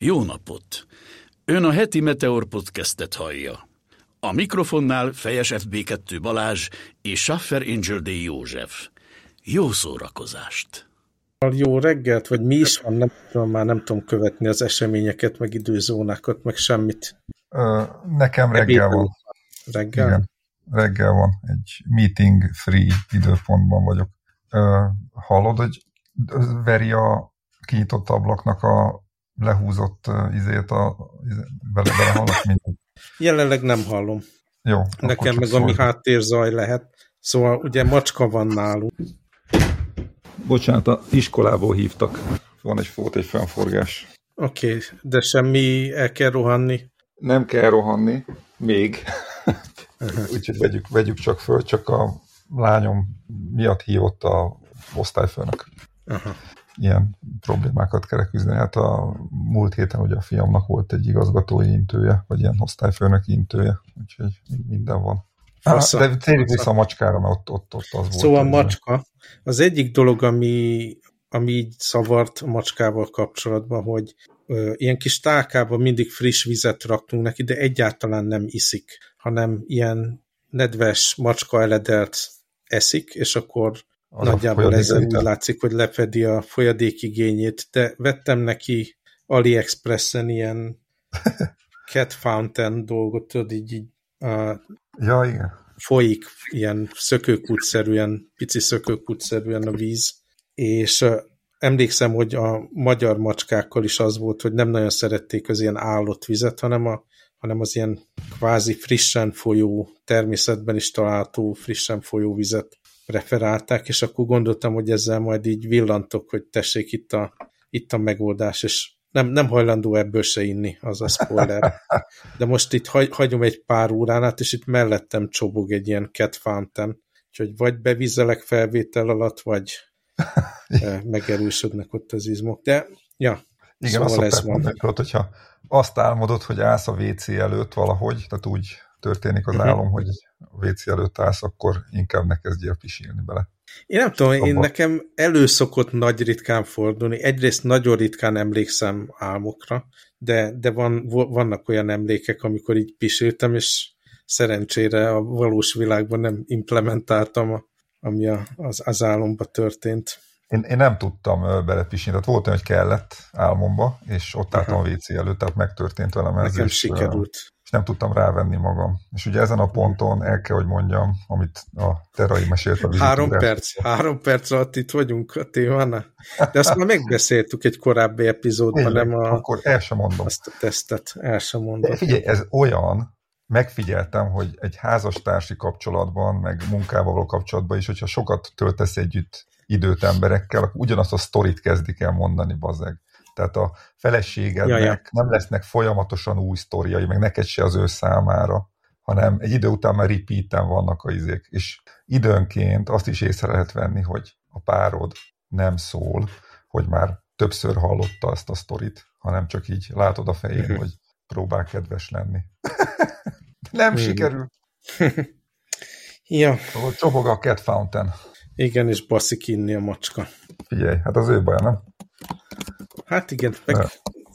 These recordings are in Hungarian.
Jó napot! Ön a heti Meteor podcastet hallja. A mikrofonnál Fejes FB2 Balázs és Schaffer Angel D. József. Jó szórakozást! Jó reggelt, vagy mi is van, nem tudom, már nem tudom követni az eseményeket, meg időzónákat, meg semmit. Ö, nekem reggel van. Reggel? Igen, reggel van. Egy meeting free időpontban vagyok. Ö, hallod, hogy veri a kinyitott ablaknak a lehúzott izét, a, bele, bele hallok mindent. Jelenleg nem hallom. Jó. Nekem meg ami háttérzaj lehet. Szóval ugye macska van nálunk. Bocsánat, a iskolából hívtak. Van egy, volt egy fennforgás. Oké, okay, de semmi el kell rohanni? Nem kell rohanni, még. Úgyhogy vegyük, vegyük csak föl, csak a lányom miatt hívott a osztályfőnök. Aha ilyen problémákat kell küzdeni. Hát a múlt héten ugye a fiamnak volt egy igazgatói intője, vagy ilyen osztályfőnök intője, úgyhogy minden van. Fassa, de térjük vissza a macskára, mert ott, ott, ott az volt. Szóval a macska. Az egyik dolog, ami, ami így szavart a macskával kapcsolatban, hogy ö, ilyen kis tálkában mindig friss vizet raktunk neki, de egyáltalán nem iszik, hanem ilyen nedves macska eledelt eszik, és akkor az Nagyjából ezzel úgy látszik, hogy lefedi a folyadékigényét, de vettem neki AliExpressen ilyen cat fountain dolgot, tudod, így, így uh, ja, igen. folyik ilyen szökőkútszerűen, pici szökőkútszerűen a víz, és emlékszem, hogy a magyar macskákkal is az volt, hogy nem nagyon szerették az ilyen állott vizet, hanem, a, hanem az ilyen kvázi frissen folyó, természetben is található frissen folyó vizet referálták, és akkor gondoltam, hogy ezzel majd így villantok, hogy tessék itt a, itt a megoldás, és nem, nem hajlandó ebből se inni, az a spoiler. De most itt hagy, hagyom egy pár órán át, és itt mellettem csobog egy ilyen cat fountain, úgyhogy vagy bevizelek felvétel alatt, vagy eh, megerősödnek ott az izmok. De, ja, igen, szóval azt ez van. Mondani, hogyha azt álmodod, hogy állsz a WC előtt valahogy, tehát úgy történik az uh-huh. álom, hogy a WC előtt állsz, akkor inkább ne kezdjél pisilni bele. Én nem tudom, én nekem előszokott nagy ritkán fordulni. Egyrészt nagyon ritkán emlékszem álmokra, de, de van, vannak olyan emlékek, amikor így pisiltem, és szerencsére a valós világban nem implementáltam, a, ami a, az, az álomba történt. Én, én nem tudtam belepisilni, tehát volt olyan, hogy kellett álmomba, és ott álltam Aha. a WC előtt, tehát megtörtént velem ez. Nekem sikerült és nem tudtam rávenni magam. És ugye ezen a ponton el kell, hogy mondjam, amit a Terai mesélt a Három perc, három perc alatt itt vagyunk a témánál. De azt már megbeszéltük egy korábbi epizódban, nem a, akkor el sem mondom. Azt a tesztet, el sem mondom. De figyelj, ez olyan, megfigyeltem, hogy egy házastársi kapcsolatban, meg munkával való kapcsolatban is, hogyha sokat töltesz együtt időt emberekkel, akkor ugyanazt a sztorit kezdik el mondani, bazeg. Tehát a feleségednek ja, ja. nem lesznek folyamatosan új sztoriai, meg neked se az ő számára, hanem egy idő után már repeat vannak a izék. És időnként azt is észre lehet venni, hogy a párod nem szól, hogy már többször hallotta azt a sztorit, hanem csak így látod a fején, uh-huh. hogy próbál kedves lenni. nem uh-huh. sikerül. ja. Szóval csobog a cat fountain. Igen, és baszik inni a macska. Figyelj, hát az ő baja, nem? Hát igen, meg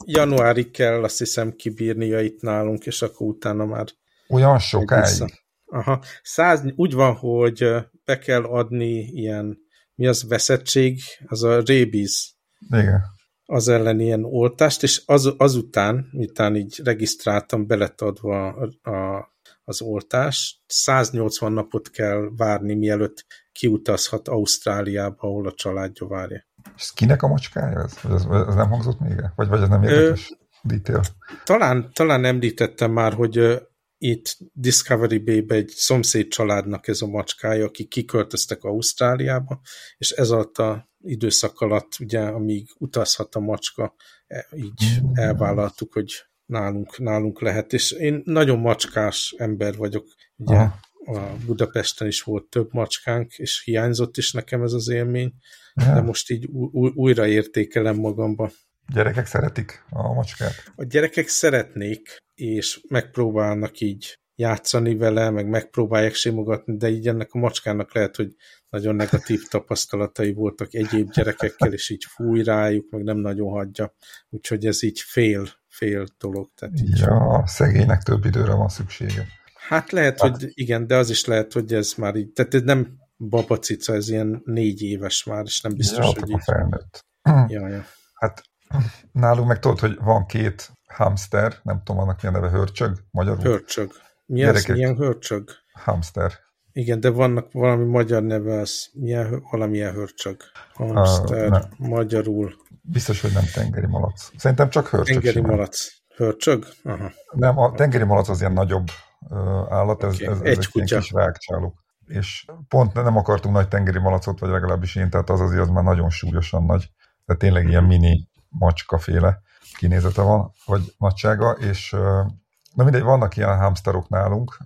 januárig kell azt hiszem kibírnia itt nálunk, és akkor utána már... Olyan sokáig? Aha. Száz, úgy van, hogy be kell adni ilyen, mi az veszettség, az a rabies. Igen. Az ellen ilyen oltást, és az, azután, miután így regisztráltam, beletadva a, a, az oltást, 180 napot kell várni, mielőtt kiutazhat Ausztráliába, ahol a családja várja. És kinek a macskája ez? Ez, ez nem hangzott még -e? Vagy, vagy ez nem érdekes Ö, detail? Talán, talán említettem már, hogy uh, itt Discovery Bay-be egy szomszéd családnak ez a macskája, akik kiköltöztek Ausztráliába, és ez alatt a időszak alatt, ugye, amíg utazhat a macska, e, így mm. elvállaltuk, hogy nálunk, nálunk lehet, és én nagyon macskás ember vagyok, ugye Aha. A Budapesten is volt több macskánk, és hiányzott is nekem ez az élmény, de most így újra értékelem magamba. Gyerekek szeretik a macskát? A gyerekek szeretnék, és megpróbálnak így játszani vele, meg megpróbálják simogatni, de így ennek a macskának lehet, hogy nagyon negatív tapasztalatai voltak egyéb gyerekekkel, és így fúj rájuk, meg nem nagyon hagyja. Úgyhogy ez így fél, fél dolog. Tehát így ja, szegénynek több időre van szüksége. Hát lehet, hát. hogy igen, de az is lehet, hogy ez már így, tehát ez nem babacica, ez ilyen négy éves már, és nem biztos, ja, hogy így. felnőtt. Ja, ja. Hát nálunk meg tudod, hogy van két hamster, nem tudom, annak milyen neve, hörcsög, magyarul? Hörcsög. Mi az, milyen hörcsög? Hamster. Igen, de vannak valami magyar neve, az milyen, valamilyen hörcsög. Hamster, uh, magyarul. Biztos, hogy nem tengeri malac. Szerintem csak hörcsög. Tengeri simán. malac. Hörcsög? Aha. Nem, a tengeri malac az ilyen nagyobb állat, ez, okay. ez, ez egy, egy kis rákcsáló. És pont nem akartunk nagy tengeri malacot, vagy legalábbis én, tehát az azért az már nagyon súlyosan nagy. Tehát tényleg ilyen mini macskaféle kinézete van, vagy nagysága, és na mindegy, vannak ilyen hamsterok nálunk,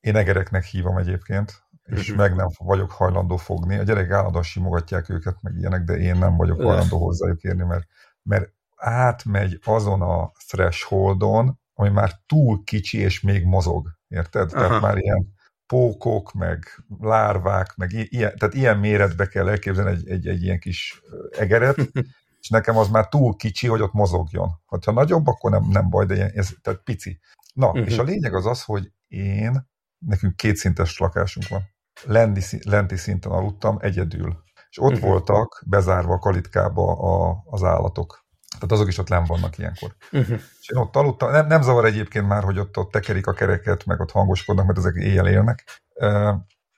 én egereknek hívom egyébként, és uh-huh. meg nem vagyok hajlandó fogni. A gyerek állandóan simogatják őket, meg ilyenek, de én nem vagyok hajlandó hozzájuk érni, mert, mert átmegy azon a thresholdon, ami már túl kicsi, és még mozog. Érted? Aha. Tehát már ilyen pókok, meg lárvák, meg ilyen, tehát ilyen méretbe kell elképzelni egy, egy, egy ilyen kis egeret, és nekem az már túl kicsi, hogy ott mozogjon. Ha nagyobb, akkor nem, nem baj, de ilyen, ez, tehát pici. Na, uh-huh. és a lényeg az az, hogy én, nekünk kétszintes lakásunk van. Lenti, lenti szinten aludtam egyedül. És ott uh-huh. voltak bezárva a kalitkába a, az állatok. Tehát azok is ott nem vannak ilyenkor. Uh-huh. És én ott aludtam, nem, nem zavar egyébként már, hogy ott, ott tekerik a kereket, meg ott hangoskodnak, mert ezek éjjel élnek.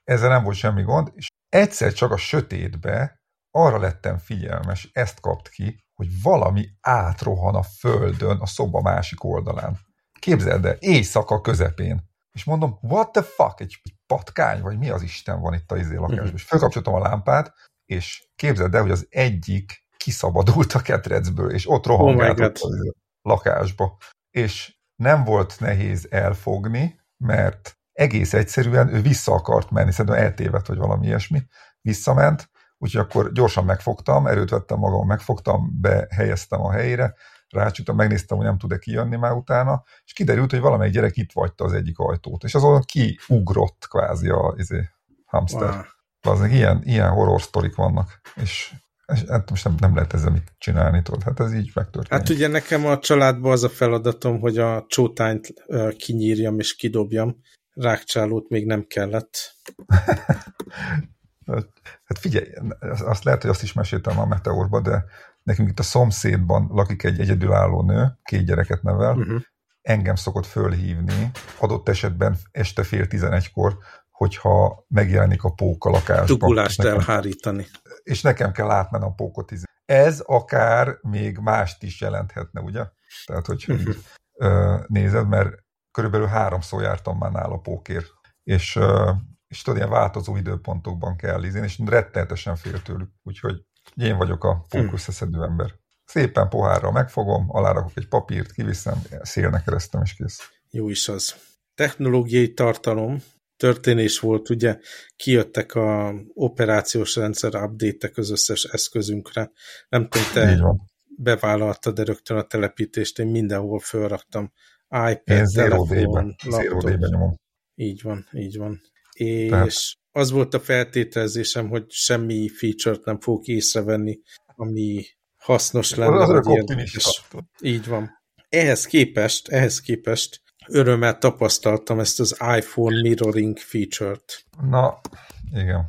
Ezzel nem volt semmi gond, és egyszer csak a sötétbe arra lettem figyelmes, ezt kapt ki, hogy valami átrohan a földön a szoba másik oldalán. Képzeld el, éjszaka közepén. És mondom, what the fuck, egy patkány, vagy mi az Isten van itt a izé lakásban. Uh-huh. És felkapcsoltam a lámpát, és képzeld el, hogy az egyik kiszabadult a ketrecből, és ott rohangált oh a lakásba. És nem volt nehéz elfogni, mert egész egyszerűen ő vissza akart menni, szerintem eltévedt, vagy valami ilyesmi, visszament, úgyhogy akkor gyorsan megfogtam, erőt vettem magam, megfogtam, behelyeztem a helyére, rácsútam, megnéztem, hogy nem tud-e kijönni már utána, és kiderült, hogy valamelyik gyerek itt vagyta az egyik ajtót, és azon kiugrott kvázi a izé, hamster. Wow. Az ilyen, ilyen horror sztorik vannak, és hát most nem, nem lehet ezzel mit csinálni, tudod, hát ez így megtörténik. Hát ugye nekem a családban az a feladatom, hogy a csótányt kinyírjam és kidobjam, rákcsálót még nem kellett. hát figyelj, azt lehet, hogy azt is meséltem a Meteorba, de nekünk itt a szomszédban lakik egy egyedülálló nő, két gyereket nevel, uh-huh. engem szokott fölhívni, adott esetben este fél tizenegykor, hogyha megjelenik a pók a lakásban. Tugulást nekem, elhárítani. És nekem kell átmenni a pókot. Ez akár még mást is jelenthetne, ugye? Tehát, hogy nézed, mert körülbelül háromszor jártam már nála pókért, és, és tudod, ilyen változó időpontokban kell ízni, és rettenetesen fél tőlük, úgyhogy én vagyok a pók mhm. összeszedő ember. Szépen pohárral megfogom, alárakok egy papírt, kiviszem, szélnek keresztem, és kész. Jó is az. Technológiai tartalom, történés volt, ugye kijöttek a operációs rendszer update-ek az összes eszközünkre. Nem tudom, te bevállaltad de rögtön a telepítést, én mindenhol felraktam. iPad, én telefon, laptop. nyomom. Így van, így van. És Tehát... az volt a feltételezésem, hogy semmi feature-t nem fogok észrevenni, ami hasznos lenne, az vagy. Így van. Ehhez képest, ehhez képest örömmel tapasztaltam ezt az iPhone mirroring feature-t. Na, igen.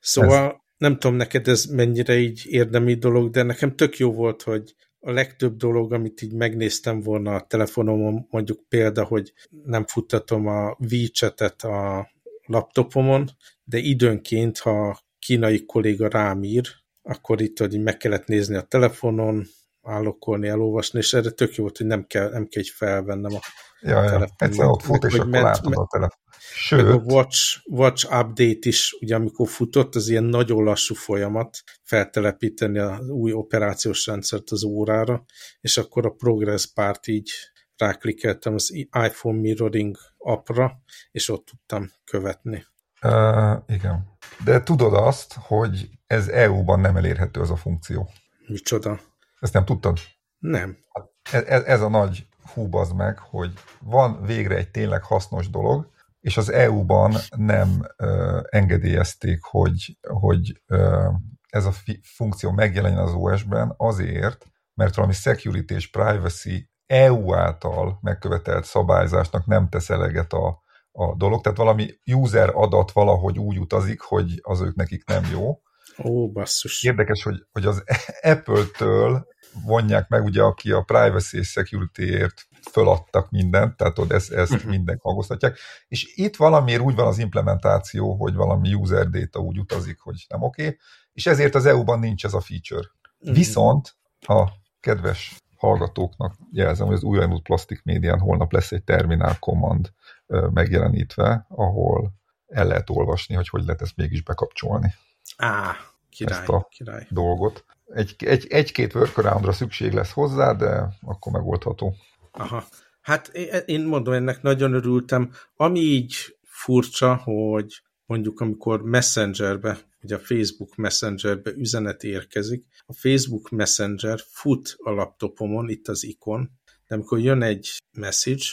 Szóval ez... nem tudom neked ez mennyire így érdemi dolog, de nekem tök jó volt, hogy a legtöbb dolog, amit így megnéztem volna a telefonomon, mondjuk példa, hogy nem futtatom a WeChat-et a laptopomon, de időnként, ha kínai kolléga rám ír, akkor itt, hogy meg kellett nézni a telefonon, állokolni, elolvasni, és erre tök jó volt, hogy nem kell, nem kell felvennem a Ja, ja. Egyszer ott fut, és akkor ment, látod a telefon. Sőt. a Watch, Watch Update is, ugye amikor futott, az ilyen nagyon lassú folyamat feltelepíteni az új operációs rendszert az órára, és akkor a Progress Part így ráklikkeltem az iPhone Mirroring appra, és ott tudtam követni. Uh, igen. De tudod azt, hogy ez EU-ban nem elérhető az a funkció. Micsoda? Ezt nem tudtad? Nem. Ez, ez a nagy hú, az meg, hogy van végre egy tényleg hasznos dolog, és az EU-ban nem ö, engedélyezték, hogy, hogy ö, ez a funkció megjelenjen az OS-ben azért, mert valami security és privacy EU által megkövetelt szabályzásnak nem tesz eleget a, a dolog, tehát valami user adat valahogy úgy utazik, hogy az ők nekik nem jó. Ó, basszus. Érdekes, hogy, hogy az Apple-től vonják meg, ugye, aki a privacy és security-ért föladtak mindent, tehát ott ezt, ezt uh-huh. minden hangoztatják, és itt valamiért úgy van az implementáció, hogy valami user data úgy utazik, hogy nem oké, okay, és ezért az EU-ban nincs ez a feature. Uh-huh. Viszont a kedves hallgatóknak jelzem, hogy az újraindult plastik médián holnap lesz egy terminál command megjelenítve, ahol el lehet olvasni, hogy hogy lehet ezt mégis bekapcsolni. Á, király, ezt a király. dolgot. Egy, egy, egy-két workaroundra szükség lesz hozzá, de akkor megoldható. Aha. Hát én mondom, ennek nagyon örültem. Ami így furcsa, hogy mondjuk amikor Messengerbe, ugye a Facebook Messengerbe üzenet érkezik, a Facebook Messenger fut a laptopomon, itt az ikon, de amikor jön egy message,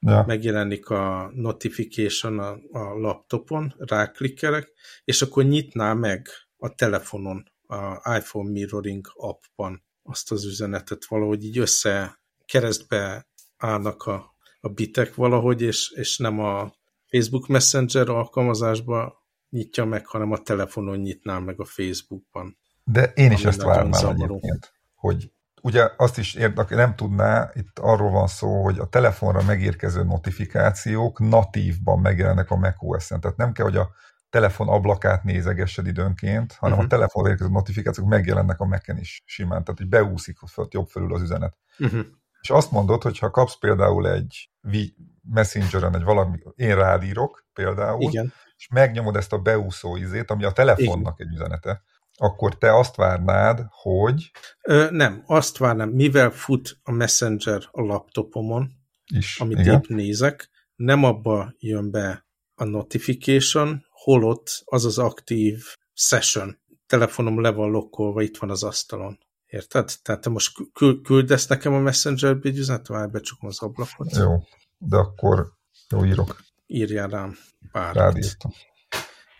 ja. megjelenik a notification a, a laptopon, ráklikkelek, és akkor nyitná meg a telefonon, a iPhone Mirroring appban azt az üzenetet valahogy így össze keresztbe állnak a, a bitek valahogy, és, és nem a Facebook Messenger alkalmazásba nyitja meg, hanem a telefonon nyitná meg a Facebookban. De én is ezt várnám egyébként, hogy ugye azt is érdek, nem tudná, itt arról van szó, hogy a telefonra megérkező notifikációk natívban megjelennek a macOS-en. Tehát nem kell, hogy a telefon ablakát nézegessed időnként, hanem uh-huh. a mhm. telefonra érkező notifikációk megjelennek a Mac-en is simán, tehát hogy beúszik jobb felül az üzenet. Uh-huh. És azt mondod, hogy ha kapsz például egy messengeren, egy valami, én rádírok például, Igen. és megnyomod ezt a beúszó izét, ami a telefonnak Igen. egy üzenete, akkor te azt várnád, hogy... Ö, nem, azt várnám, mivel fut a Messenger a laptopomon, is, amit igen. épp nézek, nem abba jön be a notification, holott az az aktív session. Telefonom le van lokkolva, itt van az asztalon. Érted? Tehát te most küldesz nekem a Messenger-be egy üzenet, várj, becsukom az ablakot. Jó, de akkor jó írok. Írjál rám bármit.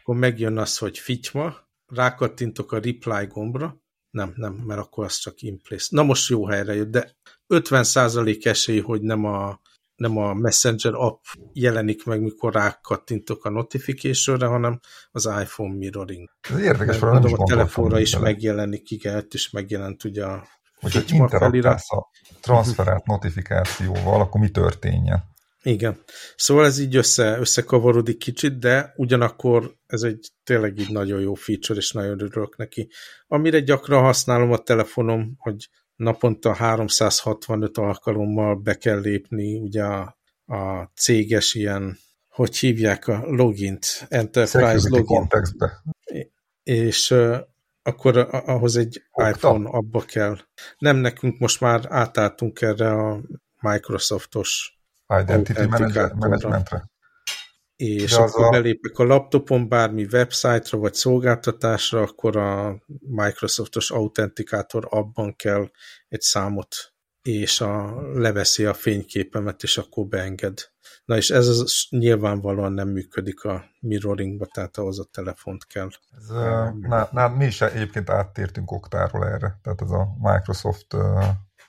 Akkor megjön az, hogy fityma, rákattintok a reply gombra, nem, nem, mert akkor az csak in place. Na most jó helyre jött, de 50% esély, hogy nem a, nem a Messenger app jelenik meg, mikor rákattintok a notificationre, hanem az iPhone mirroring. Ez érdekes, mert mondom, a telefonra is bele. megjelenik, igen, ott is megjelent ugye a Hogyha interaktálsz a transferált notifikációval, akkor mi történjen? Igen. Szóval ez így össze, összekavarodik kicsit, de ugyanakkor ez egy tényleg így nagyon jó feature, és nagyon örülök neki. Amire gyakran használom a telefonom, hogy naponta 365 alkalommal be kell lépni, ugye a, a céges ilyen, hogy hívják a logint, Enterprise Security login. És uh, akkor ahhoz egy Okta. iPhone abba kell. Nem nekünk most már átálltunk erre a Microsoftos Identity Managementre. És De akkor a... belépek a laptopon bármi websájtra vagy szolgáltatásra, akkor a Microsoftos autentikátor abban kell egy számot, és a, leveszi a fényképemet, és akkor beenged. Na és ez az nyilvánvalóan nem működik a mirroringba, tehát ahhoz a telefont kell. Ez, na, na, mi is egyébként áttértünk oktáról erre, tehát ez a Microsoft uh,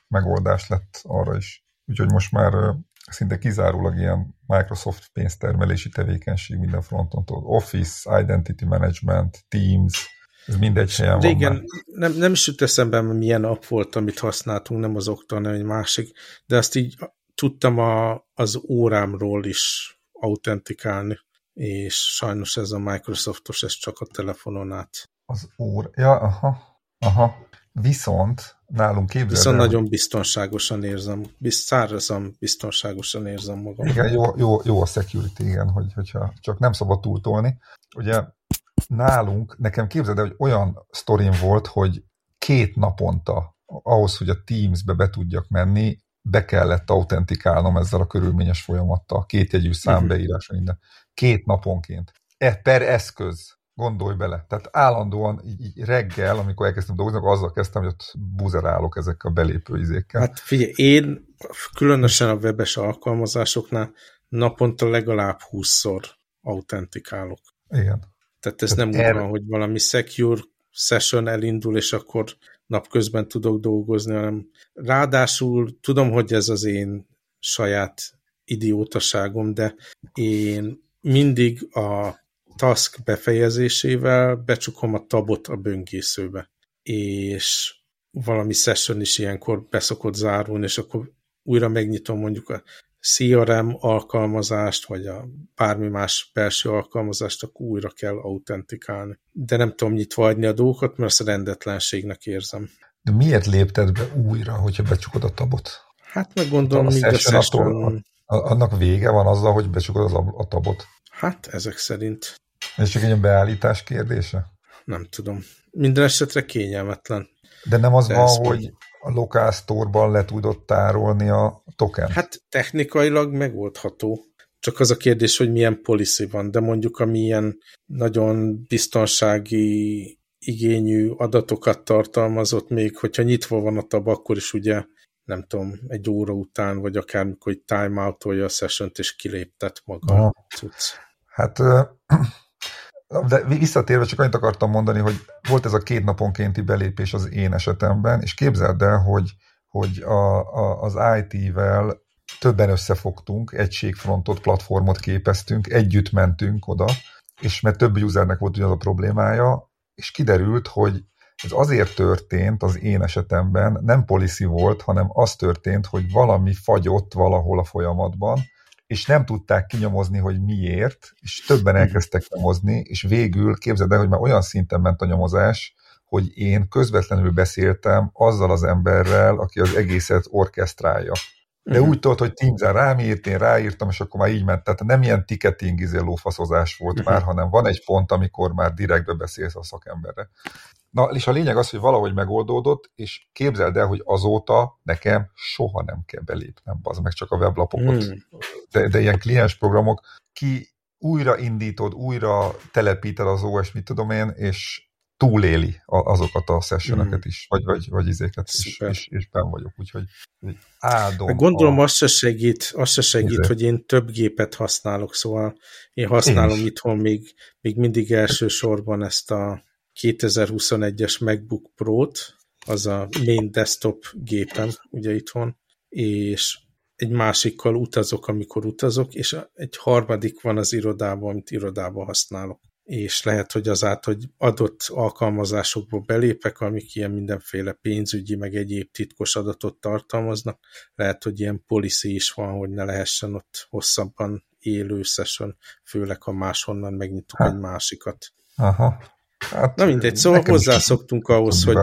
megoldás lett arra is. Úgyhogy most már uh, szinte kizárólag ilyen Microsoft pénztermelési tevékenység minden fronton, Office, Identity Management, Teams, ez mindegy helyen Régen van nem, nem is jut eszembe, milyen app volt, amit használtunk, nem az Okta, hanem egy másik, de azt így tudtam a, az órámról is autentikálni, és sajnos ez a Microsoftos, ez csak a telefonon át. Az óra, ja, aha, aha. Viszont nálunk képzeld Viszont el, nagyon biztonságosan érzem, szárazan biztonságosan érzem magam. Igen, jó, jó, jó a security, igen, hogy, hogyha csak nem szabad túltolni. Ugye nálunk, nekem képzeld el, hogy olyan sztorim volt, hogy két naponta ahhoz, hogy a Teams-be be tudjak menni, be kellett autentikálnom ezzel a körülményes folyamattal, két jegyű számbeírás, minden. Két naponként. E, per eszköz. Gondolj bele. Tehát állandóan így, így reggel, amikor elkezdtem dolgozni, azzal kezdtem, hogy ott buzerálok ezekkel a belépő izékkel. Hát figyelj, én különösen a webes alkalmazásoknál naponta legalább 20-szor autentikálok. Igen. Tehát ez Tehát nem úgy van, hogy valami secure session elindul, és akkor napközben tudok dolgozni, hanem ráadásul tudom, hogy ez az én saját idiótaságom, de én mindig a task befejezésével becsukom a tabot a böngészőbe, és valami session is ilyenkor beszokott zárulni, és akkor újra megnyitom mondjuk a CRM alkalmazást, vagy a bármi más belső alkalmazást, akkor újra kell autentikálni. De nem tudom nyitva adni a dolgokat, mert ezt rendetlenségnek érzem. De miért lépted be újra, hogyha becsukod a tabot? Hát meg gondolom, a, a, session a session... annak vége van azzal, hogy becsukod az a tabot? Hát ezek szerint. Ez csak egy beállítás kérdése? Nem tudom. Minden esetre kényelmetlen. De nem az De van, hogy a local store-ban le tudod tárolni a token? Hát technikailag megoldható. Csak az a kérdés, hogy milyen policy van, de mondjuk ami ilyen nagyon biztonsági igényű adatokat tartalmazott még, hogyha nyitva van a tab, akkor is ugye nem tudom, egy óra után, vagy akármikor hogy time-out-olja a session és kiléptet maga Aha. a cucc. Hát de visszatérve csak annyit akartam mondani, hogy volt ez a két naponkénti belépés az én esetemben, és képzeld el, hogy, hogy a, a, az IT-vel többen összefogtunk, egységfrontot, platformot képeztünk, együtt mentünk oda, és mert több usernek volt ugyanaz a problémája, és kiderült, hogy ez azért történt az én esetemben, nem policy volt, hanem az történt, hogy valami fagyott valahol a folyamatban, és nem tudták kinyomozni, hogy miért, és többen elkezdtek nyomozni, és végül képzeld el, hogy már olyan szinten ment a nyomozás, hogy én közvetlenül beszéltem azzal az emberrel, aki az egészet orkesztrálja. De uh-huh. úgy tudod, hogy Teams-en rám írt, én ráírtam, és akkor már így ment. Tehát nem ilyen ticketing izé lófaszozás volt uh-huh. már, hanem van egy pont, amikor már direktbe beszélsz a szakemberre. Na, és a lényeg az, hogy valahogy megoldódott, és képzeld el, hogy azóta nekem soha nem kell belépnem, az meg csak a weblapokat. Hmm. De, de ilyen kliens programok, ki újra indítod, újra telepíted az OS, mit tudom én, és túléli azokat a sessioneket mm. is, vagy, vagy, vagy izéket, és, és, és ben vagyok, úgyhogy áldom. Gondolom a... azt se segít, azt se segít Izé. hogy én több gépet használok, szóval én használom én itthon még, még mindig elsősorban ezt a 2021-es MacBook Pro-t, az a main desktop gépem, ugye itthon, és egy másikkal utazok, amikor utazok, és egy harmadik van az irodában, amit irodában használok. És lehet, hogy azáltal, hogy adott alkalmazásokba belépek, amik ilyen mindenféle pénzügyi, meg egyéb titkos adatot tartalmaznak, lehet, hogy ilyen policy is van, hogy ne lehessen ott hosszabban élő session, főleg ha máshonnan megnyitok ha. egy másikat. Aha. Hát, Na mindegy, szóval hozzászoktunk ahhoz, hogy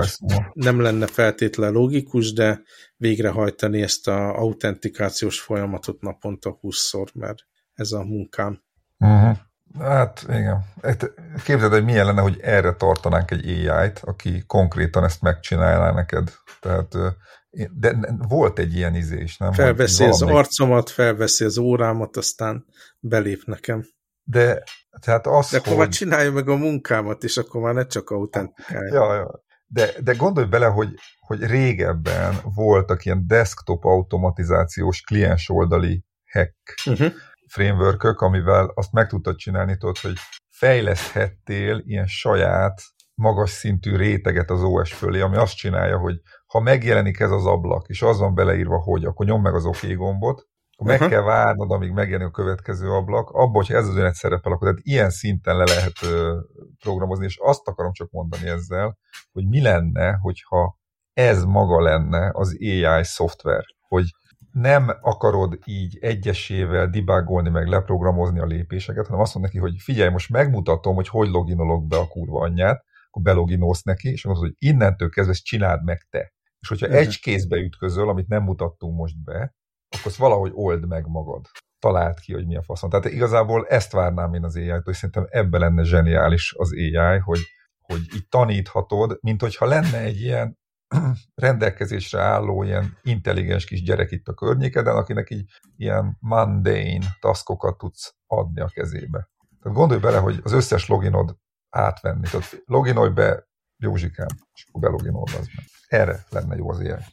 nem lenne feltétlen logikus, de végrehajtani ezt a autentikációs folyamatot naponta 20-szor, mert ez a munkám. Uh-huh. Hát igen. Hát, képzeld, hogy milyen lenne, hogy erre tartanánk egy AI-t, aki konkrétan ezt megcsinálná neked. Tehát de volt egy ilyen izés, nem? Felveszi az arcomat, felveszi az órámat, aztán belép nekem. De tehát az, De akkor hogy... már csinálja meg a munkámat, és akkor már ne csak autentikálja. Ja, ja. De, de gondolj bele, hogy, hogy régebben voltak ilyen desktop automatizációs kliens oldali hack uh-huh. frameworkök, amivel azt meg tudtad csinálni, tudod, hogy fejleszthettél ilyen saját magas szintű réteget az OS fölé, ami azt csinálja, hogy ha megjelenik ez az ablak, és az van beleírva, hogy, akkor nyom meg az OK gombot, meg uh-huh. kell várnod, amíg megjelenik a következő ablak, abban, hogyha ez az üzenet szerepel, akkor tehát ilyen szinten le lehet programozni, és azt akarom csak mondani ezzel, hogy mi lenne, hogyha ez maga lenne az AI szoftver, hogy nem akarod így egyesével debugolni, meg leprogramozni a lépéseket, hanem azt mondod neki, hogy figyelj, most megmutatom, hogy hogy loginolok be a kurva anyját, akkor beloginolsz neki, és mondod, hogy innentől kezdve ezt csináld meg te. És hogyha uh-huh. egy kézbe ütközöl, amit nem mutattunk most be, akkor azt valahogy old meg magad. Talált ki, hogy mi a faszon. Tehát igazából ezt várnám én az AI-tól, és szerintem ebben lenne zseniális az AI, hogy, hogy így taníthatod, mint hogyha lenne egy ilyen rendelkezésre álló ilyen intelligens kis gyerek itt a környékeden, akinek így ilyen mundane taskokat tudsz adni a kezébe. Tehát gondolj bele, hogy az összes loginod átvenni. Tehát loginolj be Józsikám, és akkor beloginolod az meg. Erre lenne jó az ilyen.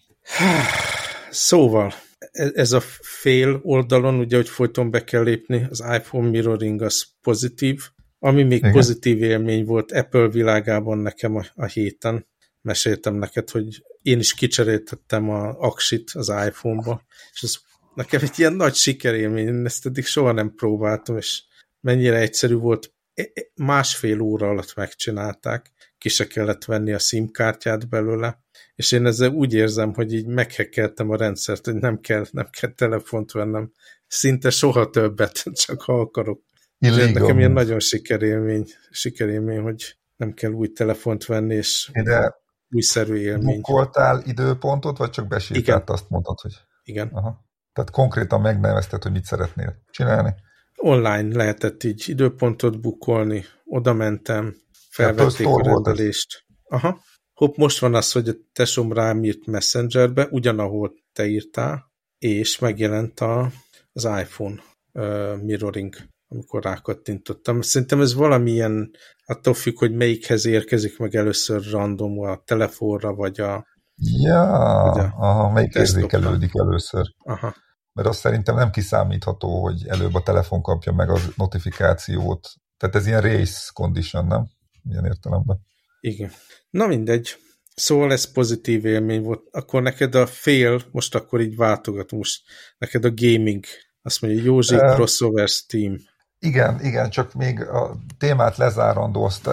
Szóval, ez a fél oldalon, ugye, hogy folyton be kell lépni, az iPhone mirroring az pozitív, ami még Igen. pozitív élmény volt Apple világában nekem a, a héten. Meséltem neked, hogy én is kicseréltettem a aksit az iPhone-ba, és ez nekem egy ilyen nagy sikerélmény, én ezt eddig soha nem próbáltam, és mennyire egyszerű volt, e, e, másfél óra alatt megcsinálták, ki se kellett venni a SIM kártyát belőle, és én ezzel úgy érzem, hogy így meghekkeltem a rendszert, hogy nem kell, nem kell telefont vennem, szinte soha többet, csak ha akarok. Illegal. Nekem ilyen nagyon sikerélmény, sikerélmény, hogy nem kell új telefont venni, és De újszerű élmény. Bukoltál időpontot, vagy csak besírtált azt mondtad, hogy... Igen. Aha. Tehát konkrétan megnevezted, hogy mit szeretnél csinálni? Online lehetett így időpontot bukolni, oda mentem, felvették a rendelést. Aha. Hopp, most van az, hogy a tesom rám írt Messengerbe, ugyanahol te írtál, és megjelent a, az iPhone uh, mirroring, amikor rákattintottam. Szerintem ez valamilyen, attól függ, hogy melyikhez érkezik meg először random a telefonra, vagy a Ja, vagy a aha, melyik érzékelődik először. Aha. Mert azt szerintem nem kiszámítható, hogy előbb a telefon kapja meg a notifikációt. Tehát ez ilyen race condition, nem? Ilyen értelemben. Igen. Na mindegy. Szóval ez pozitív élmény volt. Akkor neked a fél, most akkor így váltogatunk, most neked a gaming, azt mondja, Józsi uh, crossover Steam. Igen, igen, csak még a témát lezárandó, azt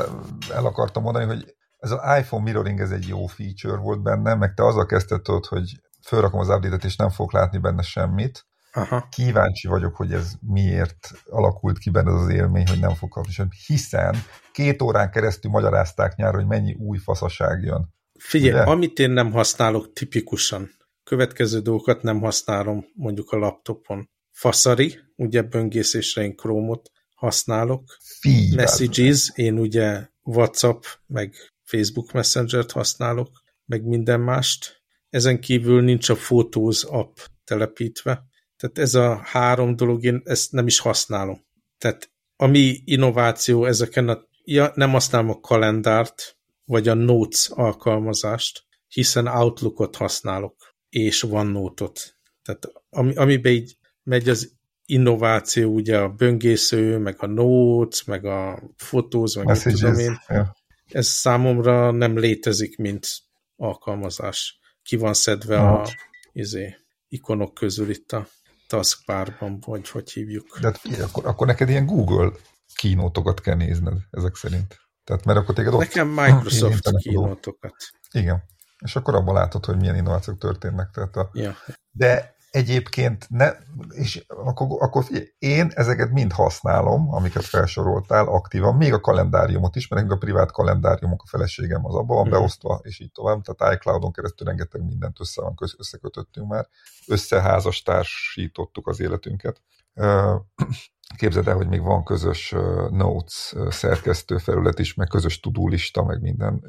el akartam mondani, hogy ez az iPhone mirroring, ez egy jó feature volt benne, meg te azzal kezdted, hogy fölrakom az update és nem fogok látni benne semmit. Aha. Kíváncsi vagyok, hogy ez miért alakult ki benne az élmény, hogy nem fog kapni hiszen két órán keresztül magyarázták nyáron, hogy mennyi új faszaság jön. Figyelj, Ugye? amit én nem használok tipikusan, következő dolgokat nem használom mondjuk a laptopon. Faszari, ugye böngészésre én Chrome-ot használok. Fí, Messages, én ugye WhatsApp, meg Facebook Messenger-t használok, meg minden mást. Ezen kívül nincs a Photos app telepítve. Tehát ez a három dolog, én ezt nem is használom. Tehát ami innováció ezeken a, ja, nem használom a kalendárt, vagy a Notes alkalmazást, hiszen Outlookot használok, és OneNote-ot. Tehát ami, amiben így megy az innováció, ugye a böngésző, meg a Notes, meg a fotóz, meg Messages, tudom én. Yeah. Ez számomra nem létezik, mint alkalmazás. Ki van szedve no. a izé, ikonok közül itt a taskbarban, vagy hogy hívjuk. De hát, akkor, akkor neked ilyen Google kínótokat kell nézned, ezek szerint. Tehát, mert akkor téged ott... Nekem Microsoft kínótokat. Igen. És akkor abban látod, hogy milyen innovációk történnek. Tehát a... ja. De egyébként ne, és akkor, akkor figyelj, én ezeket mind használom, amiket felsoroltál aktívan, még a kalendáriumot is, mert a privát kalendáriumok a feleségem az abban van uh-huh. beosztva, és így tovább, tehát iCloud-on keresztül rengeteg mindent össze van, összekötöttünk már, összeházastársítottuk az életünket. Képzeld el, hogy még van közös Notes szerkesztő felület is, meg közös tudulista, meg minden.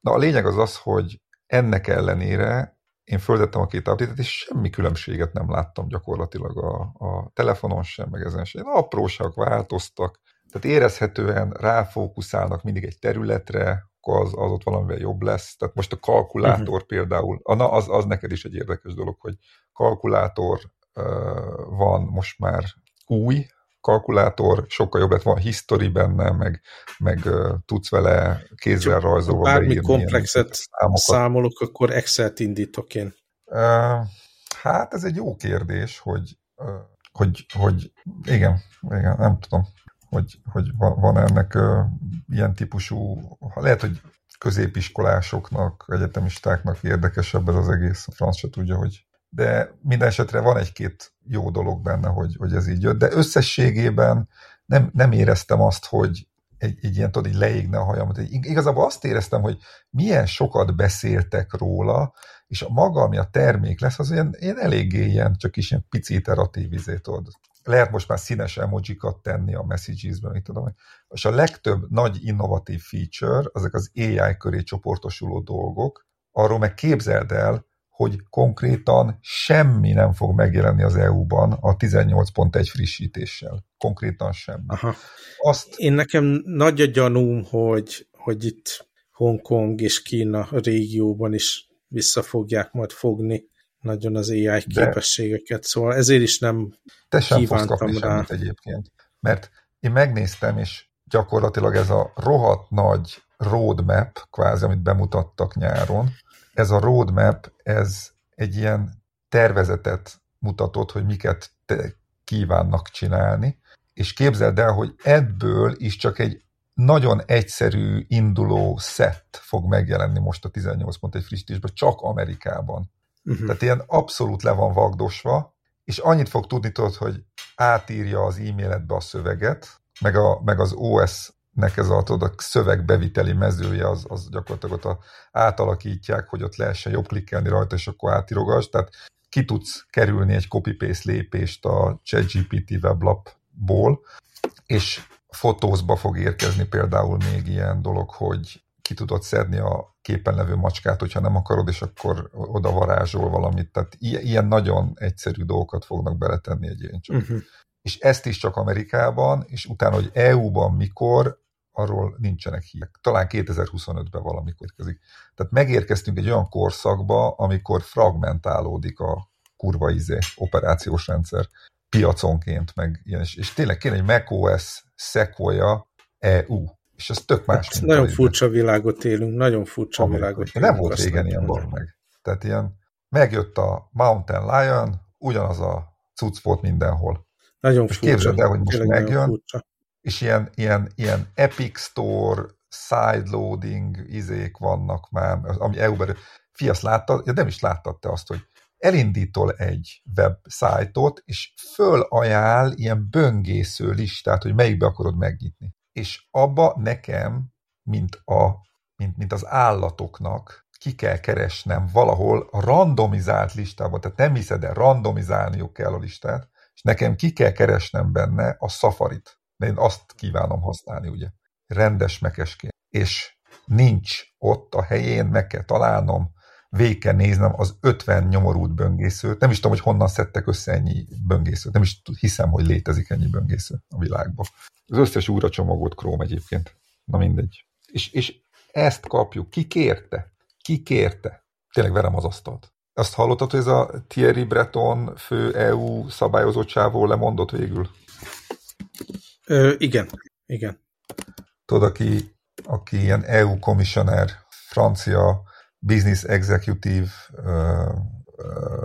Na a lényeg az az, hogy ennek ellenére én föltettem a két update és semmi különbséget nem láttam gyakorlatilag a, a telefonon sem, meg ezen sem. Aprósak változtak, tehát érezhetően ráfókuszálnak mindig egy területre, akkor az, az ott valamivel jobb lesz. Tehát most a kalkulátor uh-huh. például, na, az, az neked is egy érdekes dolog, hogy kalkulátor uh, van most már új, kalkulátor, sokkal jobb lett, van history benne, meg, meg tudsz vele kézzel rajzolva Bármi beírni komplexet számolok, akkor Excel-t indítok én. Hát ez egy jó kérdés, hogy, hogy, hogy igen, igen, nem tudom, hogy, hogy van, van ennek ilyen típusú, lehet, hogy középiskolásoknak, egyetemistáknak érdekesebb ez az egész, a franc se tudja, hogy de minden esetre van egy-két jó dolog benne, hogy, hogy ez így jött, de összességében nem, nem éreztem azt, hogy egy, egy ilyen, tudod, így leégne a hajam. Igazából azt éreztem, hogy milyen sokat beszéltek róla, és a maga, ami a termék lesz, az ilyen, ilyen eléggé ilyen, csak is ilyen pici iteratív izét, tudod. Lehet most már színes emojikat tenni a messages-ben, mit tudom. És a legtöbb nagy innovatív feature, ezek az AI köré csoportosuló dolgok, arról meg képzeld el, hogy konkrétan semmi nem fog megjelenni az EU-ban a 18.1 frissítéssel. Konkrétan semmi. Aha. Azt... Én nekem nagy a gyanúm, hogy, hogy itt Hongkong és Kína régióban is vissza fogják majd fogni nagyon az AI képességeket, szóval ezért is nem Te sem fogsz kapni rá. semmit egyébként. Mert én megnéztem, és gyakorlatilag ez a rohadt nagy roadmap, kvázi, amit bemutattak nyáron, ez a roadmap, ez egy ilyen tervezetet mutatott, hogy miket te kívánnak csinálni, és képzeld el, hogy ebből is csak egy nagyon egyszerű induló szett fog megjelenni most a 18.1 frissítésben, csak Amerikában. Uh-huh. Tehát ilyen abszolút le van vagdosva, és annyit fog tudni, tudod, hogy átírja az e-mailedbe a szöveget, meg, a, meg az OS-nek ez a, tudod, a szövegbeviteli mezője, az, az gyakorlatilag ott a, átalakítják, hogy ott lehessen jobb klikkelni rajta, és akkor átirogasd. Tehát ki tudsz kerülni egy copy-paste lépést a ChatGPT weblapból, és fotózba fog érkezni például még ilyen dolog, hogy ki tudod szedni a képen levő macskát, hogyha nem akarod, és akkor oda varázsol valamit. Tehát ilyen nagyon egyszerű dolgokat fognak beletenni egy ilyen csak. Uh-huh. És ezt is csak Amerikában, és utána, hogy EU-ban mikor, arról nincsenek hírek. Talán 2025-ben valamikor érkezik. Tehát megérkeztünk egy olyan korszakba, amikor fragmentálódik a kurva izé, operációs rendszer piaconként, meg ilyen, és, és tényleg kéne egy macOS Sequoia EU, és ez tök más. Hát nagyon furcsa világot élünk, nagyon furcsa Amerikai. világot Nem élünk. volt azt régen ilyen meg. Tehát ilyen, megjött a Mountain Lion, ugyanaz a cucc volt mindenhol. Nagyon Most furcsa. képzeld el, hogy most megjön. És ilyen, ilyen, ilyen Epic Store, sideloading izék vannak már, ami EU-ben, fi, azt láttad, ja nem is láttad te azt, hogy elindítol egy websájtot, és fölajánl ilyen böngésző listát, hogy melyikbe akarod megnyitni. És abba nekem, mint, a, mint, mint az állatoknak ki kell keresnem valahol a randomizált listában, tehát nem hiszed el, randomizálniuk kell a listát, és nekem ki kell keresnem benne a safarit. De én azt kívánom használni, ugye. Rendes mekesként. És nincs ott a helyén, meg kell találnom, végig kell néznem az 50 nyomorult böngészőt. Nem is tudom, hogy honnan szedtek össze ennyi böngészőt. Nem is hiszem, hogy létezik ennyi böngésző a világban. Az összes újra csomagolt Chrome egyébként. Na mindegy. És, és ezt kapjuk. Ki kérte? Ki kérte? Tényleg verem az asztalt. Azt hallottad, hogy ez a Thierry Breton fő EU szabályozottsából lemondott végül? Ö, igen, igen. Tudod, aki, aki ilyen EU commissioner, francia business executive, ö, ö,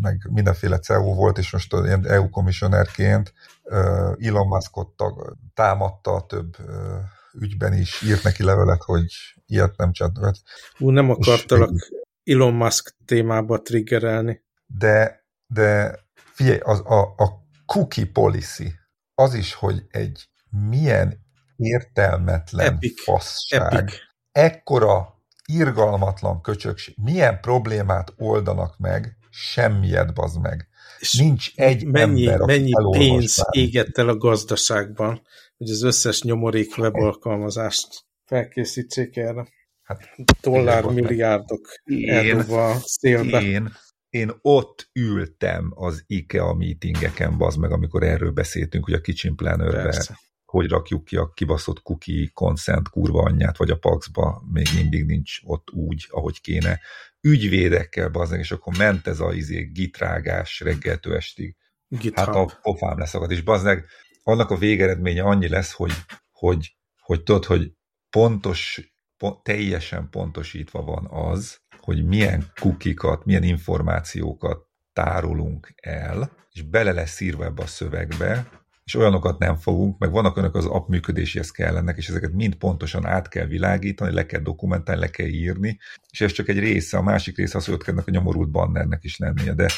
meg mindenféle CEO volt, és most ilyen EU commissionerként ö, Elon Muskot tag, támadta több ö, ügyben is, írt neki levelet, hogy ilyet nem csinált. Ú, nem És akartalak végül- Elon Musk témába triggerelni. De, de figyelj, az, a, a cookie policy, az is, hogy egy milyen értelmetlen Epic. fasság, Epic. ekkora irgalmatlan köcsökség, milyen problémát oldanak meg, semmiet bazd meg. És Nincs egy mennyi, ember, mennyi pénz égett el a gazdaságban, hogy az összes nyomorék webalkalmazást felkészítsék erre. Hát, Dollár igen, milliárdok Én- eldobva a szélbe. Én, én ott ültem az IKEA meetingeken, bazd meg, amikor erről beszéltünk, hogy a Kitchen Plannerbe hogy rakjuk ki a kibaszott cookie consent kurva anyját, vagy a Paxba még mindig nincs ott úgy, ahogy kéne. Ügyvédekkel, bazdmeg, és akkor ment ez a izé, gitrágás reggeltől estig. GitHub. Hát a pofám leszakadt, és bazdmeg, annak a végeredménye annyi lesz, hogy, hogy, hogy tudod, hogy pontos, pont, teljesen pontosítva van az, hogy milyen kukikat, milyen információkat tárolunk el, és bele lesz írva ebbe a szövegbe, és olyanokat nem fogunk, meg vannak önök az app működéséhez kellenek, és ezeket mind pontosan át kell világítani, le kell dokumentálni, le kell írni, és ez csak egy része, a másik része az, hogy kellene a nyomorult bannernek is lennie, de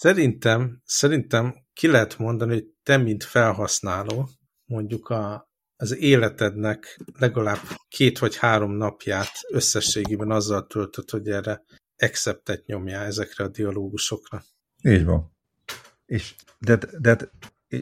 Szerintem, szerintem ki lehet mondani, hogy te, mint felhasználó, mondjuk a, az életednek legalább két vagy három napját összességében azzal töltött, hogy erre acceptet nyomjál ezekre a dialógusokra. Így van. És, de, de,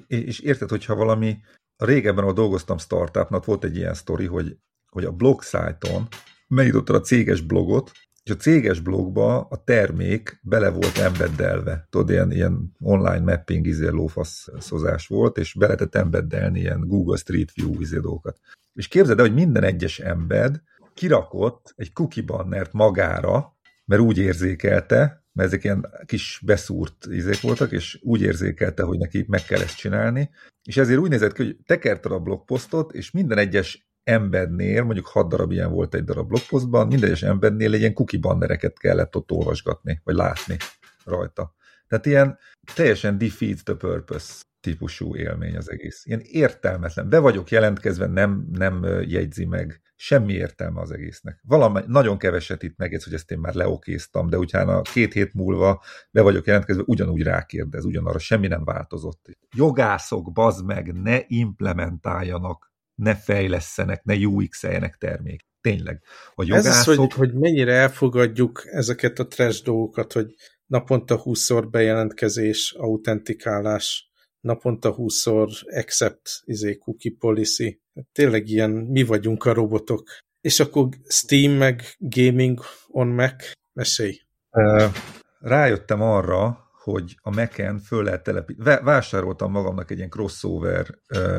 és érted, hogyha valami, régebben, ahol dolgoztam startupnak, volt egy ilyen sztori, hogy, hogy a blog szájton megnyitottad a céges blogot, és a céges blogba a termék bele volt embeddelve. Tudod, ilyen, ilyen online mapping izé lófaszozás volt, és be lehetett embeddelni ilyen Google Street View izé dolgokat. És képzeld el, hogy minden egyes embed kirakott egy cookie bannert magára, mert úgy érzékelte, mert ezek ilyen kis beszúrt izék voltak, és úgy érzékelte, hogy neki meg kell ezt csinálni, és ezért úgy nézett ki, hogy tekerte a blogposztot, és minden egyes embednél, mondjuk hat darab ilyen volt egy darab blogposztban, minden egyes embednél egy ilyen cookie bannereket kellett ott olvasgatni, vagy látni rajta. Tehát ilyen teljesen defeat the purpose típusú élmény az egész. Ilyen értelmetlen. Be vagyok jelentkezve, nem, nem jegyzi meg. Semmi értelme az egésznek. Valami nagyon keveset itt megérsz, hogy ezt én már leokéztam, de utána két hét múlva be vagyok jelentkezve, ugyanúgy rákérdez, ugyanarra semmi nem változott. Jogászok, bazd meg, ne implementáljanak, ne fejlesztenek, ne UX-eljenek termék. Tényleg. A jogászok... Ez az, hogy, hogy mennyire elfogadjuk ezeket a trash dolgokat, hogy naponta 20-szor bejelentkezés, autentikálás, naponta 20-szor accept izé, cookie policy. Tényleg ilyen mi vagyunk a robotok. És akkor Steam meg Gaming on Mac, mesélj. Rájöttem arra, hogy a Mac-en föl lehet telepíteni. Vásároltam magamnak egy ilyen crossover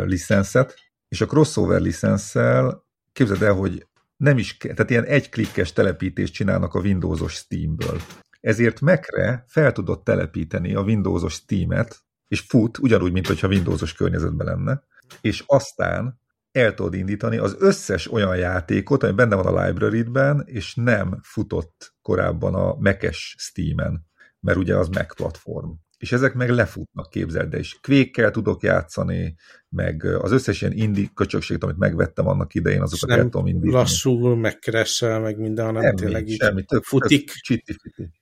licenszet, és a crossover licenszel képzeld el, hogy nem is, tehát ilyen egy klikkes telepítést csinálnak a Windowsos Steamből. Ezért Mac-re fel tudod telepíteni a Windowsos Steam-et, és fut, ugyanúgy, mint hogyha Windowsos környezetben lenne, és aztán el tudod indítani az összes olyan játékot, ami benne van a library-ben, és nem futott korábban a Mac-es Steam-en, mert ugye az Mac platform és ezek meg lefutnak, képzeld el, és kvékkel tudok játszani, meg az összes ilyen indi köcsökséget, amit megvettem annak idején, azokat el tudom indítani. lassul, meg keresel, meg minden, hanem semmi, tényleg így semmi, tök, futik.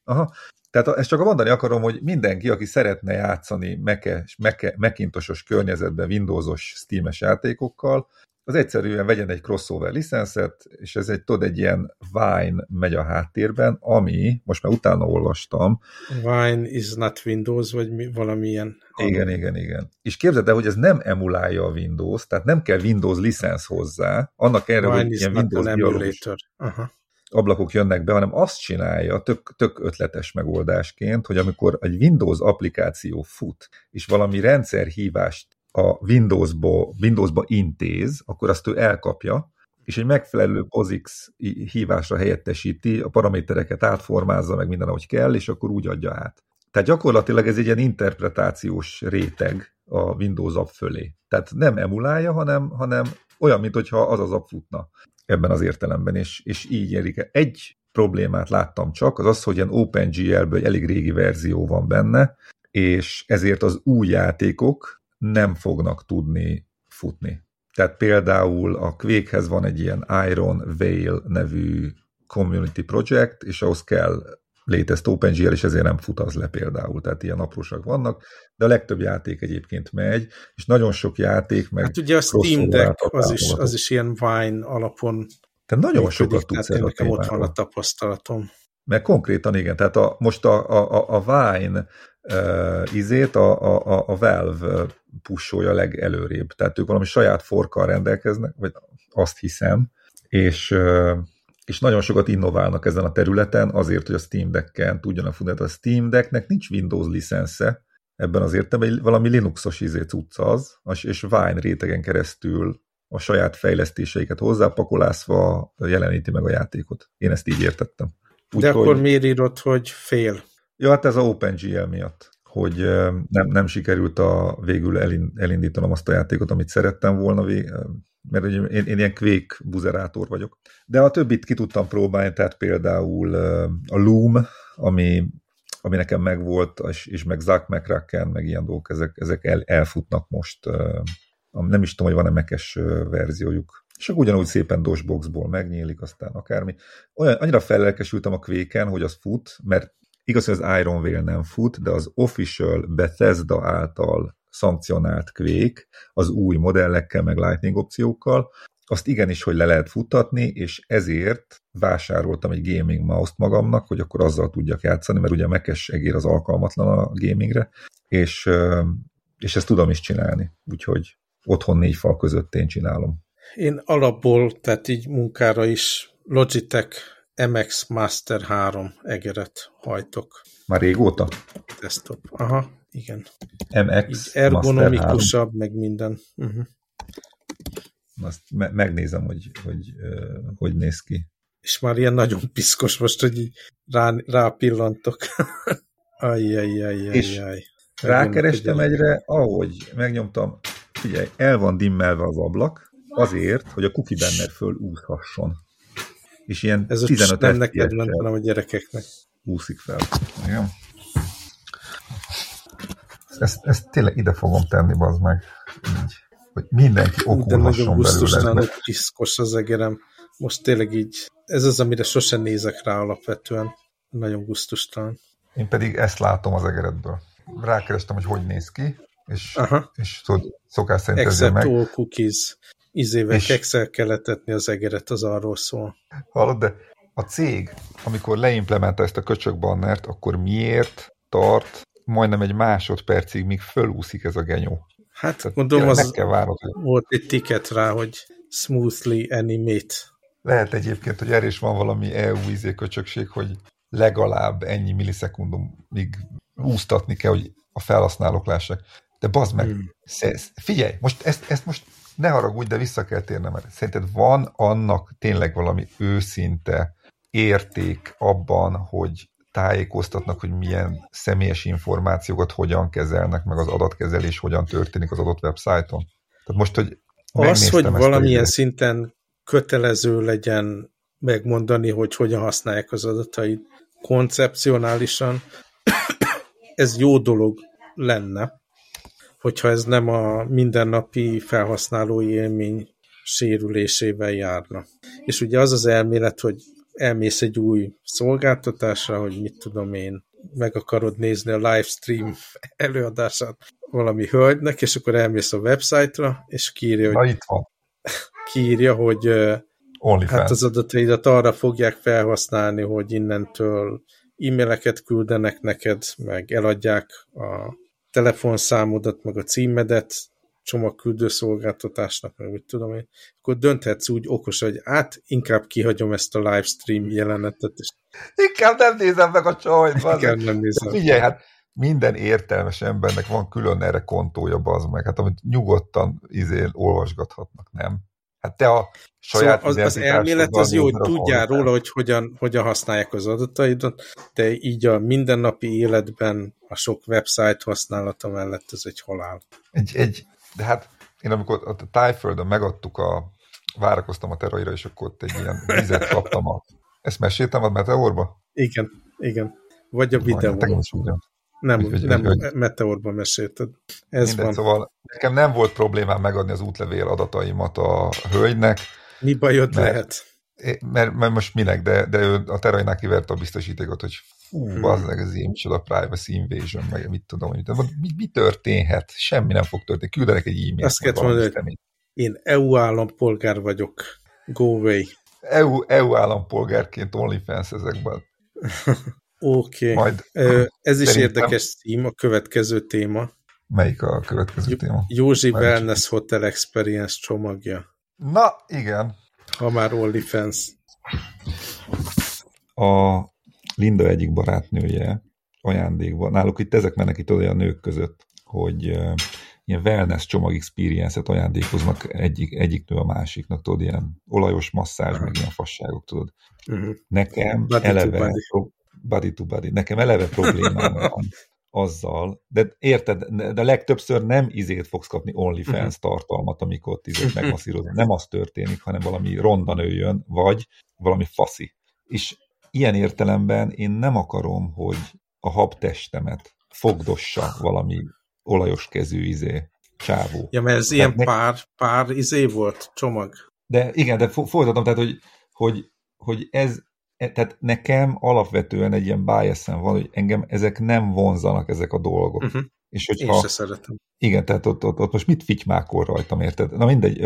Aha. Tehát ezt csak mondani akarom, hogy mindenki, aki szeretne játszani Macintosos környezetben, Windowsos Steam-es játékokkal, az egyszerűen vegyen egy crossover licenszet, és ez egy, tudod, egy ilyen Wine megy a háttérben, ami, most már utána olvastam. Wine is not Windows, vagy mi, valamilyen. Igen, igen, igen. És képzeld el, hogy ez nem emulálja a Windows, tehát nem kell Windows licensz hozzá, annak erre, Wine hogy ilyen Windows emulator. Aha ablakok jönnek be, hanem azt csinálja tök, tök ötletes megoldásként, hogy amikor egy Windows applikáció fut, és valami rendszerhívást a Windowsba, Windowsba intéz, akkor azt ő elkapja, és egy megfelelő POSIX hívásra helyettesíti, a paramétereket átformázza meg minden, ahogy kell, és akkor úgy adja át. Tehát gyakorlatilag ez egy ilyen interpretációs réteg a Windows app fölé. Tehát nem emulálja, hanem, hanem olyan, mintha az az app futna ebben az értelemben, és, és így érik. Egy problémát láttam csak, az az, hogy ilyen OpenGL-ből egy elég régi verzió van benne, és ezért az új játékok nem fognak tudni futni. Tehát például a Quakehez van egy ilyen Iron Veil nevű community project, és ahhoz kell létezt OpenGL, és ezért nem fut az le például, tehát ilyen aprósak vannak, de a legtöbb játék egyébként megy, és nagyon sok játék meg... Hát ugye a Steam Deck az is, az is ilyen Vine alapon Te nagyon sokat tudsz erről nekem ott van a tapasztalatom. Mert konkrétan igen, tehát a, most a, a, a Vine uh, izét a, a, a Valve pusolja legelőrébb. Tehát ők valami saját forkkal rendelkeznek, vagy azt hiszem, és, uh, és nagyon sokat innoválnak ezen a területen azért, hogy a Steam Deck-en tudjanak futni. A Steam Decknek nincs Windows licensze ebben az értelemben, valami Linuxos izé cucca az, és Wine rétegen keresztül a saját fejlesztéseiket hozzápakolászva jeleníti meg a játékot. Én ezt így értettem. Úgy, De akkor hogy... miért írod, hogy fél? Ja, hát ez a OpenGL miatt, hogy nem, nem sikerült a, végül elindítanom azt a játékot, amit szerettem volna, mert én, én ilyen kvék buzerátor vagyok. De a többit ki tudtam próbálni, tehát például a Loom, ami, ami nekem megvolt, és, és meg Zack McCracken, meg ilyen dolgok, ezek, ezek el, elfutnak most. Nem is tudom, hogy van-e mekes verziójuk. És akkor ugyanúgy szépen DOSBoxból megnyílik, aztán akármi. Olyan, annyira fellelkesültem a kvéken, hogy az fut, mert Igaz, hogy az Iron Veil nem fut, de az official Bethesda által szankcionált Quake az új modellekkel, meg Lightning opciókkal, azt igenis, hogy le lehet futtatni, és ezért vásároltam egy gaming mouse-t magamnak, hogy akkor azzal tudjak játszani, mert ugye a mekes egér az alkalmatlan a gamingre, és, és ezt tudom is csinálni, úgyhogy otthon négy fal között én csinálom. Én alapból, tehát így munkára is Logitech MX Master 3 egeret hajtok. Már régóta? Desktop. Aha, igen. MX Így ergonomikusabb, meg minden. Uh-huh. Azt me- megnézem, hogy hogy, uh, hogy néz ki. és már ilyen nagyon piszkos most, hogy így rá, rápillantok. Ajjajjajjajjaj. Rákerestem egyre, ahogy megnyomtam, figyelj, el van dimmelve az ablak, azért, hogy a cookie banner fölúszhasson. És ilyen Ez 15 nem neked ment, hanem a gyerekeknek. Úszik fel. Igen. Ezt, ezt tényleg ide fogom tenni, bazd meg. Így. Hogy mindenki okulhasson belőle. De piszkos az egerem. Most tényleg így, ez az, amire sosem nézek rá alapvetően. Nagyon gusztustalan. Én pedig ezt látom az egeredből. Rákerestem, hogy hogy néz ki, és, Aha. és tudod, szokás szerint Except meg. all cookies. Izével és... kekszel kellett tetni az egeret, az arról szól. Hallod, de a cég, amikor leimplementálta ezt a köcsög bannert, akkor miért tart majdnem egy másodpercig, míg fölúszik ez a genyó? Hát Tehát gondolom, az kell várod, hogy... volt egy ticket rá, hogy smoothly animate. Lehet egyébként, hogy erre is van valami EU izé köcsökség, hogy legalább ennyi millisekundumig úsztatni kell, hogy a felhasználók lássák. De bazd meg, hmm. figyelj, most ezt, ezt most ne haragudj, de vissza kell térnem, mert szerinted van annak tényleg valami őszinte érték abban, hogy tájékoztatnak, hogy milyen személyes információkat hogyan kezelnek, meg az adatkezelés hogyan történik az adott websájton. Tehát most, hogy az, hogy valamilyen szinten kötelező legyen megmondani, hogy hogyan használják az adatait koncepcionálisan, ez jó dolog lenne, hogyha ez nem a mindennapi felhasználói élmény sérülésével járna. És ugye az az elmélet, hogy elmész egy új szolgáltatásra, hogy mit tudom én, meg akarod nézni a livestream előadását valami hölgynek, és akkor elmész a website-ra, és kiírja, hogy, itt van. kiírja, hogy hát az adataidat arra fogják felhasználni, hogy innentől e-maileket küldenek neked, meg eladják a telefonszámodat, meg a címedet csomagküldő szolgáltatásnak, meg mit tudom én, akkor dönthetsz úgy okos, hogy át inkább kihagyom ezt a livestream jelenetet. És... Inkább nem nézem meg a csajt. Inkább nem nézem. Figyelj, hát minden értelmes embernek van külön erre kontója, az meg, hát amit nyugodtan izél olvasgathatnak, nem? Hát te a saját szóval az, az elmélet az jó, hogy tudjál róla, hogy hogyan, hogyan használják az adataidat, de így a mindennapi életben a sok website használata mellett ez egy halál. Egy, egy, de hát én amikor a Tájföldön megadtuk a várakoztam a teraira, és akkor ott egy ilyen vizet kaptam a... Ezt meséltem a Meteorba? Igen, igen. Vagy a videó. Nem, úgy, nem hogy, Meteorban mesélted. Ez minden, van. Szóval nekem nem volt problémám megadni az útlevél adataimat a hölgynek. Mi bajod mert, lehet? Mert, mert most minek, de, de ő a Terajnál kiverte a biztosítékot, hogy fú, hmm. bazdmeg, ez ilyen a privacy invasion, meg mit tudom, hogy mi, mi történhet? Semmi nem fog történni. Küldenek egy e-mailt. Azt kell mondani, hogy én EU állampolgár vagyok. Go away. EU, EU állampolgárként OnlyFans ezekben. Oké. Okay. Ez is érdekes cím, a következő téma. Melyik a következő téma? Józsi Már Wellness Hotel Experience csomagja. Na, igen. Ha már OnlyFans. A Linda egyik barátnője ajándékban. Náluk itt ezek mennek itt olyan nők között, hogy uh, ilyen wellness csomag experience-et ajándékoznak egyik, egyik nő a másiknak, tudod, ilyen olajos masszázs, meg ilyen fasságok, tudod. Uh -huh. Nekem body eleve, body. Body to body, nekem eleve problémám van azzal, de érted, de legtöbbször nem izét fogsz kapni OnlyFans mhm. tartalmat, amikor ott izét megmasszírozod. Nem az történik, hanem valami ronda nőjön, vagy valami faszi. És ilyen értelemben én nem akarom, hogy a habtestemet fogdossa valami olajos kezű izé, csávó. Ja, mert ez tehát ilyen ne... pár, pár izé volt, csomag. De igen, de folytatom, tehát, hogy, hogy, hogy ez, tehát nekem alapvetően egy ilyen bias van, hogy engem ezek nem vonzanak, ezek a dolgok. Uh mhm. -huh. És hogyha, Én se szeretem. Igen, tehát ott, ott, ott most mit fitymákol rajtam, érted? Na mindegy,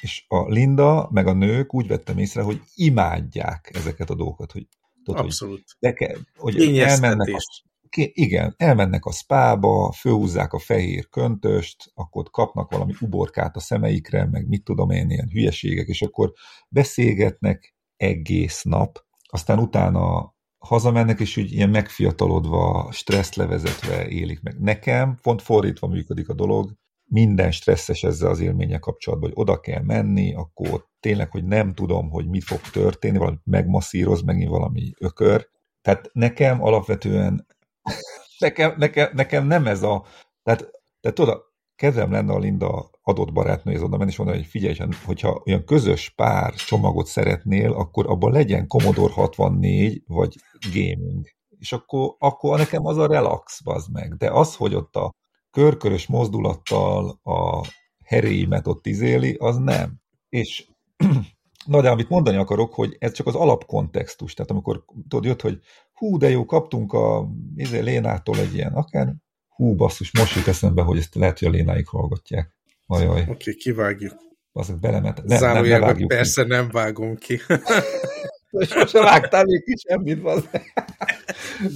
és a Linda, meg a nők úgy vettem észre, hogy imádják ezeket a dolgokat, hogy Tudod, Abszolút. Hogy, de ke, hogy elmennek a, igen, elmennek a spába, főhúzzák a fehér köntöst, akkor kapnak valami uborkát a szemeikre, meg mit tudom én, ilyen hülyeségek, és akkor beszélgetnek egész nap, aztán utána hazamennek, és úgy ilyen megfiatalodva, stressz levezetve élik meg. Nekem pont fordítva működik a dolog, minden stresszes ezzel az élménye kapcsolatban, hogy oda kell menni, akkor tényleg, hogy nem tudom, hogy mi fog történni, valami megmasszíroz megint valami ökör. Tehát nekem alapvetően, nekem, nekem, nekem nem ez a, tehát, tehát tudod, kedvem lenne a Linda adott barátnőhez oda menni, és mondani, hogy figyelj, hogyha olyan közös pár csomagot szeretnél, akkor abban legyen Commodore 64, vagy gaming. És akkor, akkor nekem az a relax, az meg. De az, hogy ott a körkörös mozdulattal a heréimet ott izéli, az nem. És na de amit mondani akarok, hogy ez csak az alapkontextus. Tehát amikor tudod, jött, hogy hú, de jó, kaptunk a izé, Lénától egy ilyen, akár hú, basszus, most jut eszembe, hogy ezt lehet, hogy a Lénáik hallgatják. Ajaj. Oké, okay, kivágjuk. Azok belemet. Ne, nem, nem vágjuk persze ki. nem vágom ki. Sose vágtál még ki semmit, van.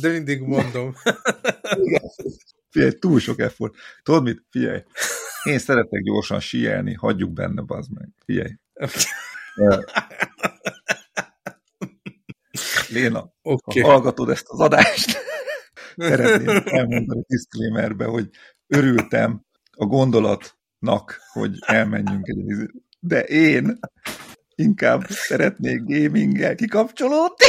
De mindig mondom. Igen. Figyelj, túl sok effort. Tudod mit? Figyelj. Én szeretek gyorsan síelni, hagyjuk benne, bazd meg. Figyelj. Léna, okay. ha hallgatod ezt az adást, szeretném elmondani disclaimerbe, hogy örültem a gondolatnak, hogy elmenjünk egy de én inkább szeretnék gaminggel kikapcsolódni.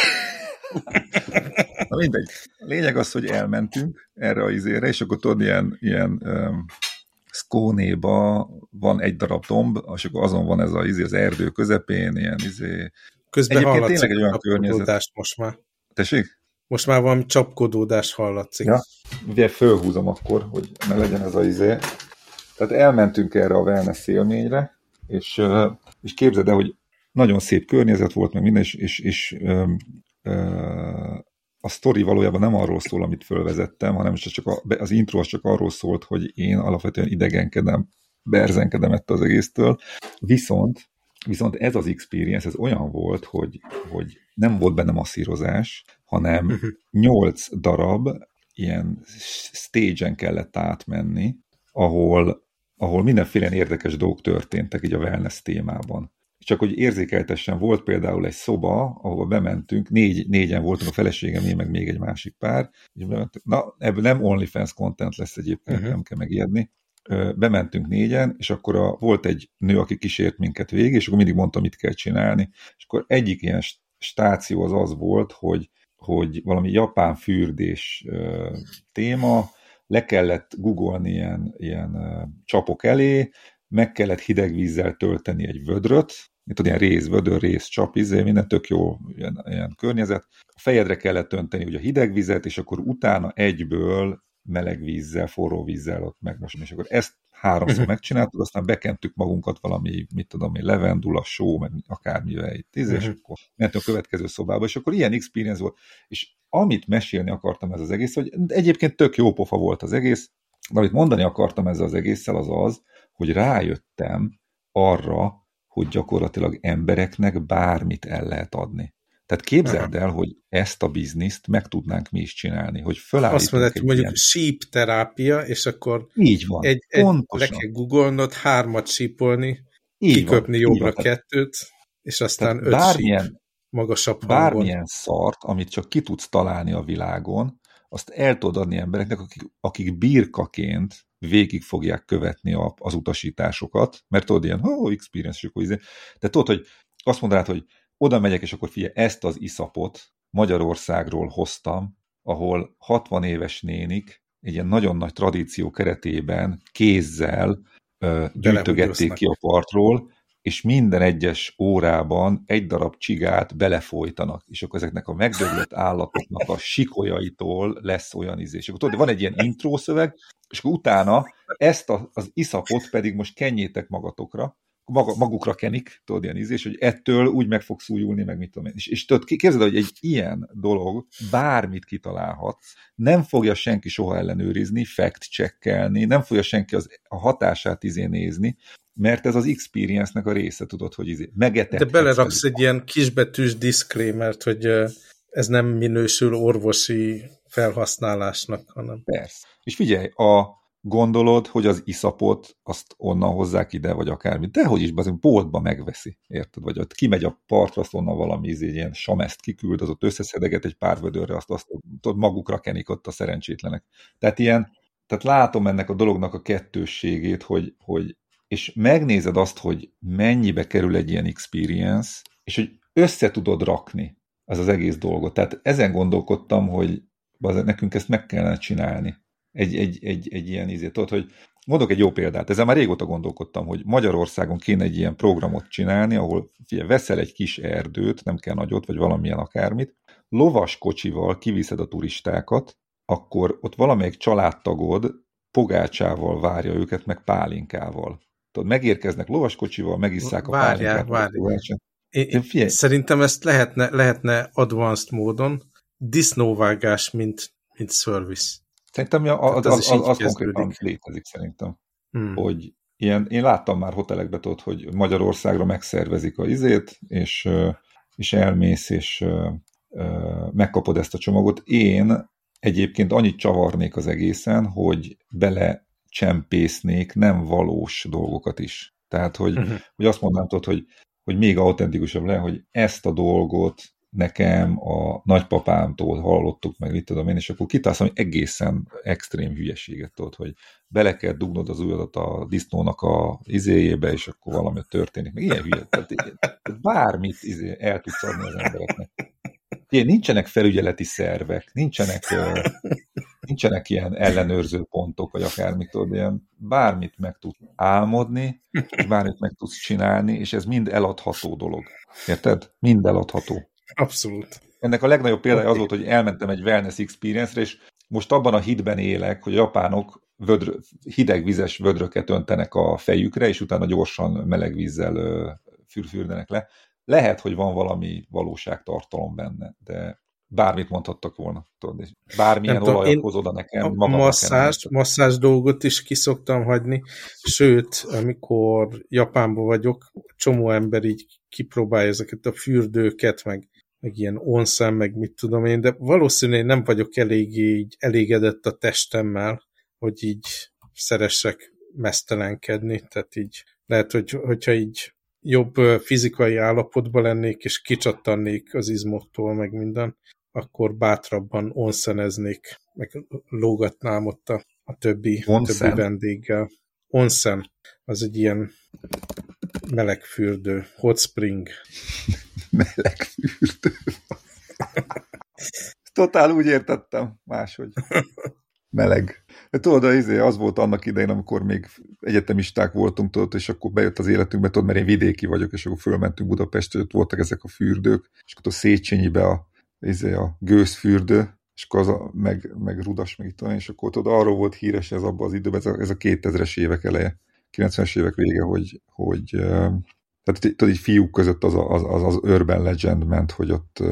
Na mindegy. A lényeg az, hogy elmentünk erre a izére, és akkor tudod, ilyen, ilyen um, Skónéba van egy darab domb, és akkor azon van ez a izé az erdő közepén, ilyen izé. Közben Egyébként tényleg egy olyan környezet. most már. Tessék? Most már valami csapkodódás hallatszik. Ja, ugye fölhúzom akkor, hogy ne legyen ez a izé. Tehát elmentünk erre a wellness élményre, és, és képzeld el, hogy nagyon szép környezet volt, meg minden, és, és, és ö, ö, a sztori valójában nem arról szól, amit fölvezettem, hanem csak a, az intro az csak arról szólt, hogy én alapvetően idegenkedem, berzenkedem ettől az egésztől, viszont Viszont ez az experience, ez olyan volt, hogy, hogy nem volt benne masszírozás, hanem uh-huh. nyolc darab ilyen stage-en kellett átmenni, ahol, ahol mindenféle érdekes dolgok történtek így a wellness témában. Csak hogy érzékeltessen, volt például egy szoba, ahova bementünk, négy, négyen voltunk, a feleségem, én meg még egy másik pár. Na, ebből nem OnlyFans content lesz egyébként, uh-huh. nem kell megijedni bementünk négyen, és akkor a, volt egy nő, aki kísért minket végig, és akkor mindig mondta, mit kell csinálni. És akkor egyik ilyen stáció az az volt, hogy, hogy valami japán fürdés téma, le kellett googolni ilyen, ilyen csapok elé, meg kellett hideg vízzel tölteni egy vödröt, mint ilyen rész, vödör, rész, csap, izé, minden tök jó ilyen, ilyen környezet. A fejedre kellett önteni ugye a hideg vizet, és akkor utána egyből meleg vízzel, forró vízzel ott megmosni, és akkor ezt háromszor megcsináltuk, aztán bekentük magunkat valami, mit tudom én, levendula, só, meg akármivel itt, és uh-huh. akkor mentünk a következő szobába, és akkor ilyen experience volt, és amit mesélni akartam ez az egész, hogy egyébként tök jó pofa volt az egész, de amit mondani akartam ezzel az egésszel az az, hogy rájöttem arra, hogy gyakorlatilag embereknek bármit el lehet adni. Tehát képzeld el, hogy ezt a bizniszt meg tudnánk mi is csinálni, hogy fölállítunk Azt mondod, hogy mondjuk ilyen... síp terápia, és akkor így van, egy, egy, le kell googolnod, hármat sípolni, így kiköpni van, jobbra kettőt, és aztán Tehát öt bármilyen, síp magasabb hangon. Bármilyen szart, amit csak ki tudsz találni a világon, azt el tudod adni embereknek, akik, akik birkaként végig fogják követni a, az utasításokat, mert tudod, ilyen, oh, experience, és akkor izé. De tudod, hogy azt mondanád, hogy oda megyek, és akkor figyelj, ezt az iszapot Magyarországról hoztam, ahol 60 éves nénik egy ilyen nagyon nagy tradíció keretében kézzel ö, gyűjtögették ki a partról, és minden egyes órában egy darab csigát belefolytanak, és akkor ezeknek a megdöglött állatoknak a sikolyaitól lesz olyan ízés. Akkor tudod, van egy ilyen intro szöveg, és akkor utána ezt az iszapot pedig most kenjétek magatokra, maga, magukra kenik, tudod, ilyen ízés, hogy ettől úgy meg fogsz újulni, meg mit tudom én. És, és tudod, képzeld, hogy egy ilyen dolog, bármit kitalálhat, nem fogja senki soha ellenőrizni, fact-checkelni, nem fogja senki az, a hatását izé nézni, mert ez az experience-nek a része, tudod, hogy izé, megetethetsz. De beleraksz egy ilyen kisbetűs disclaimer hogy ez nem minősül orvosi felhasználásnak, hanem... Persze. És figyelj, a, gondolod, hogy az iszapot azt onnan hozzák ide, vagy akármi. De hogy is, az boltba megveszi, érted? Vagy ott kimegy a partra, azt onnan valami íz, egy ilyen sameszt kiküld, az ott összeszedeget egy pár vödörre, azt, azt ott magukra kenik ott a szerencsétlenek. Tehát ilyen, tehát látom ennek a dolognak a kettősségét, hogy, hogy és megnézed azt, hogy mennyibe kerül egy ilyen experience, és hogy össze tudod rakni az az egész dolgot. Tehát ezen gondolkodtam, hogy nekünk ezt meg kellene csinálni. Egy, egy, egy, egy ilyen izét. Tudod, hogy mondok egy jó példát, ezzel már régóta gondolkodtam, hogy Magyarországon kéne egy ilyen programot csinálni, ahol figyelj, veszel egy kis erdőt, nem kell nagyot, vagy valamilyen akármit, lovas kocsival kiviszed a turistákat, akkor ott valamelyik családtagod pogácsával várja őket, meg pálinkával. Tudod, megérkeznek lovaskocsival, megisszák a várják, pálinkát. Várják. Én szerintem ezt lehetne, lehetne advanced módon, disznóvágás, mint, mint service. Szerintem a, a, az, az, az, az konkrétan létezik szerintem. Hmm. Hogy ilyen, én láttam már hotelekbe ott, hogy Magyarországra megszervezik a izét, és, és elmész, és megkapod ezt a csomagot. Én egyébként annyit csavarnék az egészen, hogy bele csempésznék nem valós dolgokat is. Tehát, hogy, uh-huh. hogy azt mondanám, hogy, hogy még autentikusabb le, hogy ezt a dolgot nekem a nagypapámtól hallottuk meg, mit tudom én, és akkor kitálszom, hogy egészen extrém hülyeséget tudod, hogy bele kell dugnod az ujjadat a disznónak a izéjébe, és akkor valami történik. Meg ilyen hülye. Tehát, bármit izé el tudsz adni az embereknek. Ilyen, nincsenek felügyeleti szervek, nincsenek, nincsenek ilyen ellenőrző pontok, vagy akármit, tudod, ilyen bármit meg tudsz álmodni, és bármit meg tudsz csinálni, és ez mind eladható dolog. Érted? Mind eladható. Abszolút. Ennek a legnagyobb példája az volt, hogy elmentem egy wellness experience-re, és most abban a hitben élek, hogy a japánok vödr, hideg vizes vödröket öntenek a fejükre, és utána gyorsan meleg vízzel fürfürdenek le. Lehet, hogy van valami valóságtartalom benne, de bármit mondhattak volna. Tudod, bármilyen nem olajat hoz oda nekem. A masszázs, masszázs dolgot is kiszoktam hagyni, sőt, amikor Japánban vagyok, csomó ember így kipróbálja ezeket a fürdőket, meg, meg ilyen onsen, meg mit tudom én, de valószínűleg nem vagyok eléggé így elégedett a testemmel, hogy így szeressek mesztelenkedni, tehát így lehet, hogy, hogyha így jobb fizikai állapotban lennék, és kicsattannék az izmoktól, meg minden, akkor bátrabban onszeneznék, meg lógatnám ott a, a többi, többi vendéggel. Onsen, az egy ilyen melegfürdő, hot spring. Melegfürdő. Totál úgy értettem, máshogy. Meleg. De tudod, izé, az volt annak idején, amikor még egyetemisták voltunk, tudod, és akkor bejött az életünkbe, tudod, mert én vidéki vagyok, és akkor fölmentünk Budapestre, ott voltak ezek a fürdők, és akkor a Széchenyibe a, izé, a gőzfürdő, és akkor az a, meg, meg rudas, meg itt és akkor tudod, arról volt híres ez abban az időben, ez a, ez a 2000-es évek eleje, 90-es évek vége, hogy, hogy tehát tudod, így fiúk között az, az, az, az urban legend ment, hogy ott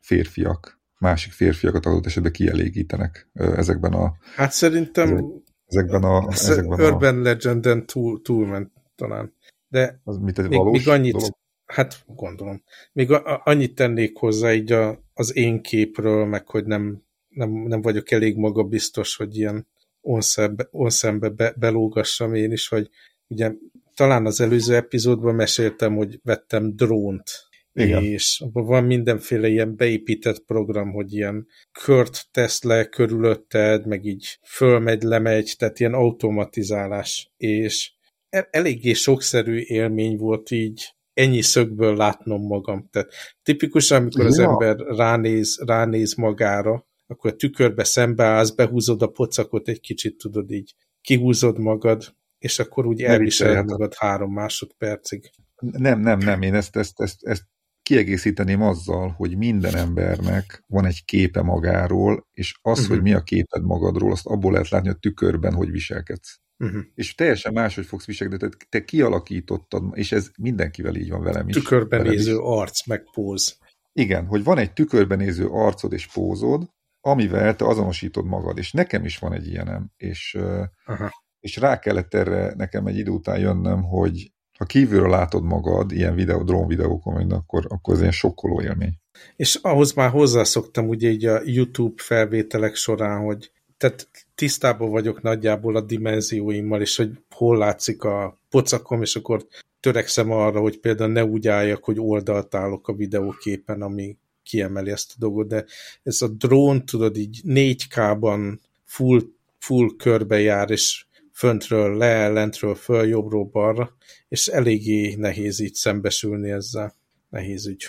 férfiak másik férfiakat adott esetben kielégítenek ezekben a... Hát szerintem ezekben a... Ezekben Urban a, Legenden túl, túlment talán. De az mit egy még, valós még annyit, dolog? Hát gondolom. Még a, a, annyit tennék hozzá így a, az én képről, meg hogy nem, nem, nem vagyok elég magabiztos, hogy ilyen onszembe, onszembe be, belógassam én is, hogy ugye talán az előző epizódban meséltem, hogy vettem drónt igen. és abban van mindenféle ilyen beépített program, hogy ilyen kört tesz le körülötted, meg így fölmegy, lemegy, tehát ilyen automatizálás, és e- eléggé sokszerű élmény volt így ennyi szögből látnom magam. Tehát tipikusan, amikor az ja. ember ránéz, ránéz magára, akkor a tükörbe szembeállsz, behúzod a pocakot egy kicsit, tudod így, kihúzod magad, és akkor úgy elviseled magad három másodpercig. Nem, nem, nem, én ezt, ezt, ezt, ezt kiegészíteném azzal, hogy minden embernek van egy képe magáról, és az, uh-huh. hogy mi a képed magadról, azt abból lehet látni a tükörben, hogy viselkedsz. Uh-huh. És teljesen máshogy fogsz viselkedni, tehát te kialakítottad, és ez mindenkivel így van velem is. Tükörben néző is. arc, meg póz. Igen, hogy van egy tükörben néző arcod és pózod, amivel te azonosítod magad, és nekem is van egy ilyenem, és, uh-huh. És rá kellett erre nekem egy idő után jönnöm, hogy ha kívülről látod magad ilyen videó, drón videókon, akkor, akkor ez ilyen sokkoló élmény. És ahhoz már hozzászoktam ugye így a YouTube felvételek során, hogy tehát tisztában vagyok nagyjából a dimenzióimmal, és hogy hol látszik a pocakom, és akkor törekszem arra, hogy például ne úgy álljak, hogy oldalt állok a videóképen, ami kiemeli ezt a dolgot, de ez a drón, tudod, így 4K-ban full full körbe jár, és föntről le, lentről föl, jobbról balra, és eléggé nehéz így szembesülni ezzel. Nehéz ügy.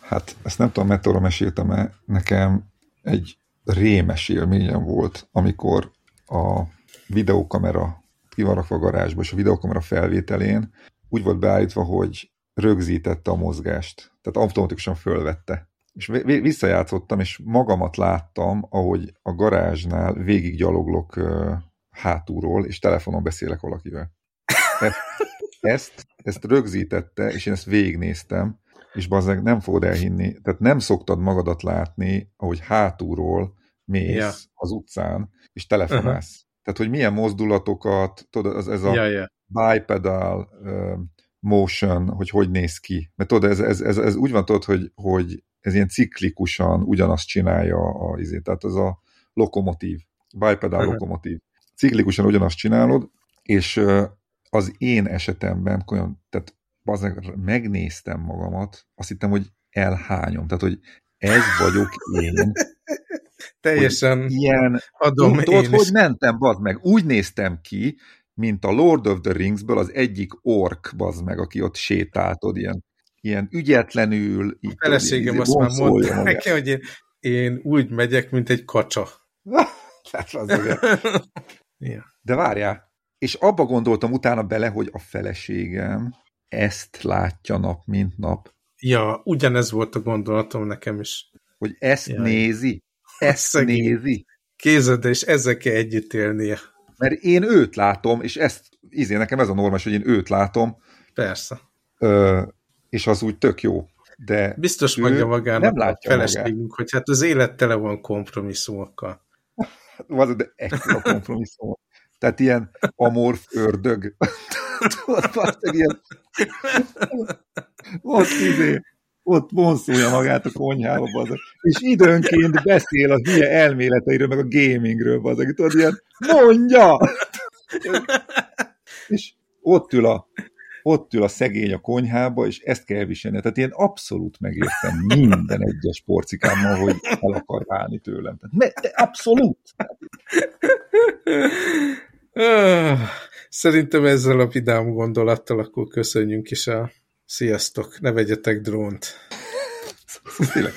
Hát ezt nem tudom, metóra meséltem-e, nekem egy rémes élményem volt, amikor a videókamera ki a garázsba, és a videókamera felvételén úgy volt beállítva, hogy rögzítette a mozgást, tehát automatikusan fölvette. És visszajátszottam, és magamat láttam, ahogy a garázsnál végig gyaloglok uh, hátulról, és telefonon beszélek valakivel. Ezt, ezt, ezt rögzítette, és én ezt végignéztem, és bazdmeg nem fogod elhinni, tehát nem szoktad magadat látni, ahogy hátulról mész ja. az utcán, és telefonálsz. Uh-huh. Tehát, hogy milyen mozdulatokat, tudod, az, ez a ja, ja. bipedal uh, motion, hogy hogy néz ki. Mert tudod, ez, ez, ez, ez úgy van, tudod, hogy, hogy ez ilyen ciklikusan ugyanazt csinálja a izé, tehát ez a lokomotív, bipedal uh-huh. lokomotív. Ciklikusan ugyanazt csinálod, és az én esetemben, olyan, tehát bazdmeg, megnéztem magamat, azt hittem, hogy elhányom. Tehát, hogy ez vagyok én. Teljesen hogy ilyen, adom tudod, én hogy mentem, bazd meg. Úgy néztem ki, mint a Lord of the Ringsből az egyik ork, bazd meg, aki ott sétáltod, ilyen, ilyen ügyetlenül. Így, a feleségem azt már mondta neki, hogy én, én úgy megyek, mint egy kacsa. De várjál, és abba gondoltam utána bele, hogy a feleségem ezt látja nap, mint nap. Ja, ugyanez volt a gondolatom nekem is. Hogy ezt ja. nézi? Ezt Szegény. nézi? Kézed, és ezzel kell együtt élnie. Mert én őt látom, és ezt, izé, nekem ez a normális, hogy én őt látom. Persze. Ö, és az úgy tök jó. De Biztos mondja magának nem látja a feleségünk, magát. hogy hát az élet tele van kompromisszumokkal. Van, de ekkora kompromisszumok. Tehát ilyen amorf ördög. Tudod, ilyen... Ott izé, ott vonszolja magát a konyhába, bazeg. és időnként beszél a hülye elméleteiről, meg a gamingről, bazeg. Tudod, ilyen, mondja! és ott ül a ott ül a szegény a konyhába, és ezt kell viselni. Tehát én abszolút megértem minden egyes porcikámmal, hogy el akar válni tőlem. Tehát, de abszolút! Szerintem ezzel a vidám gondolattal akkor köszönjünk is el. Sziasztok, ne vegyetek drónt. Tényleg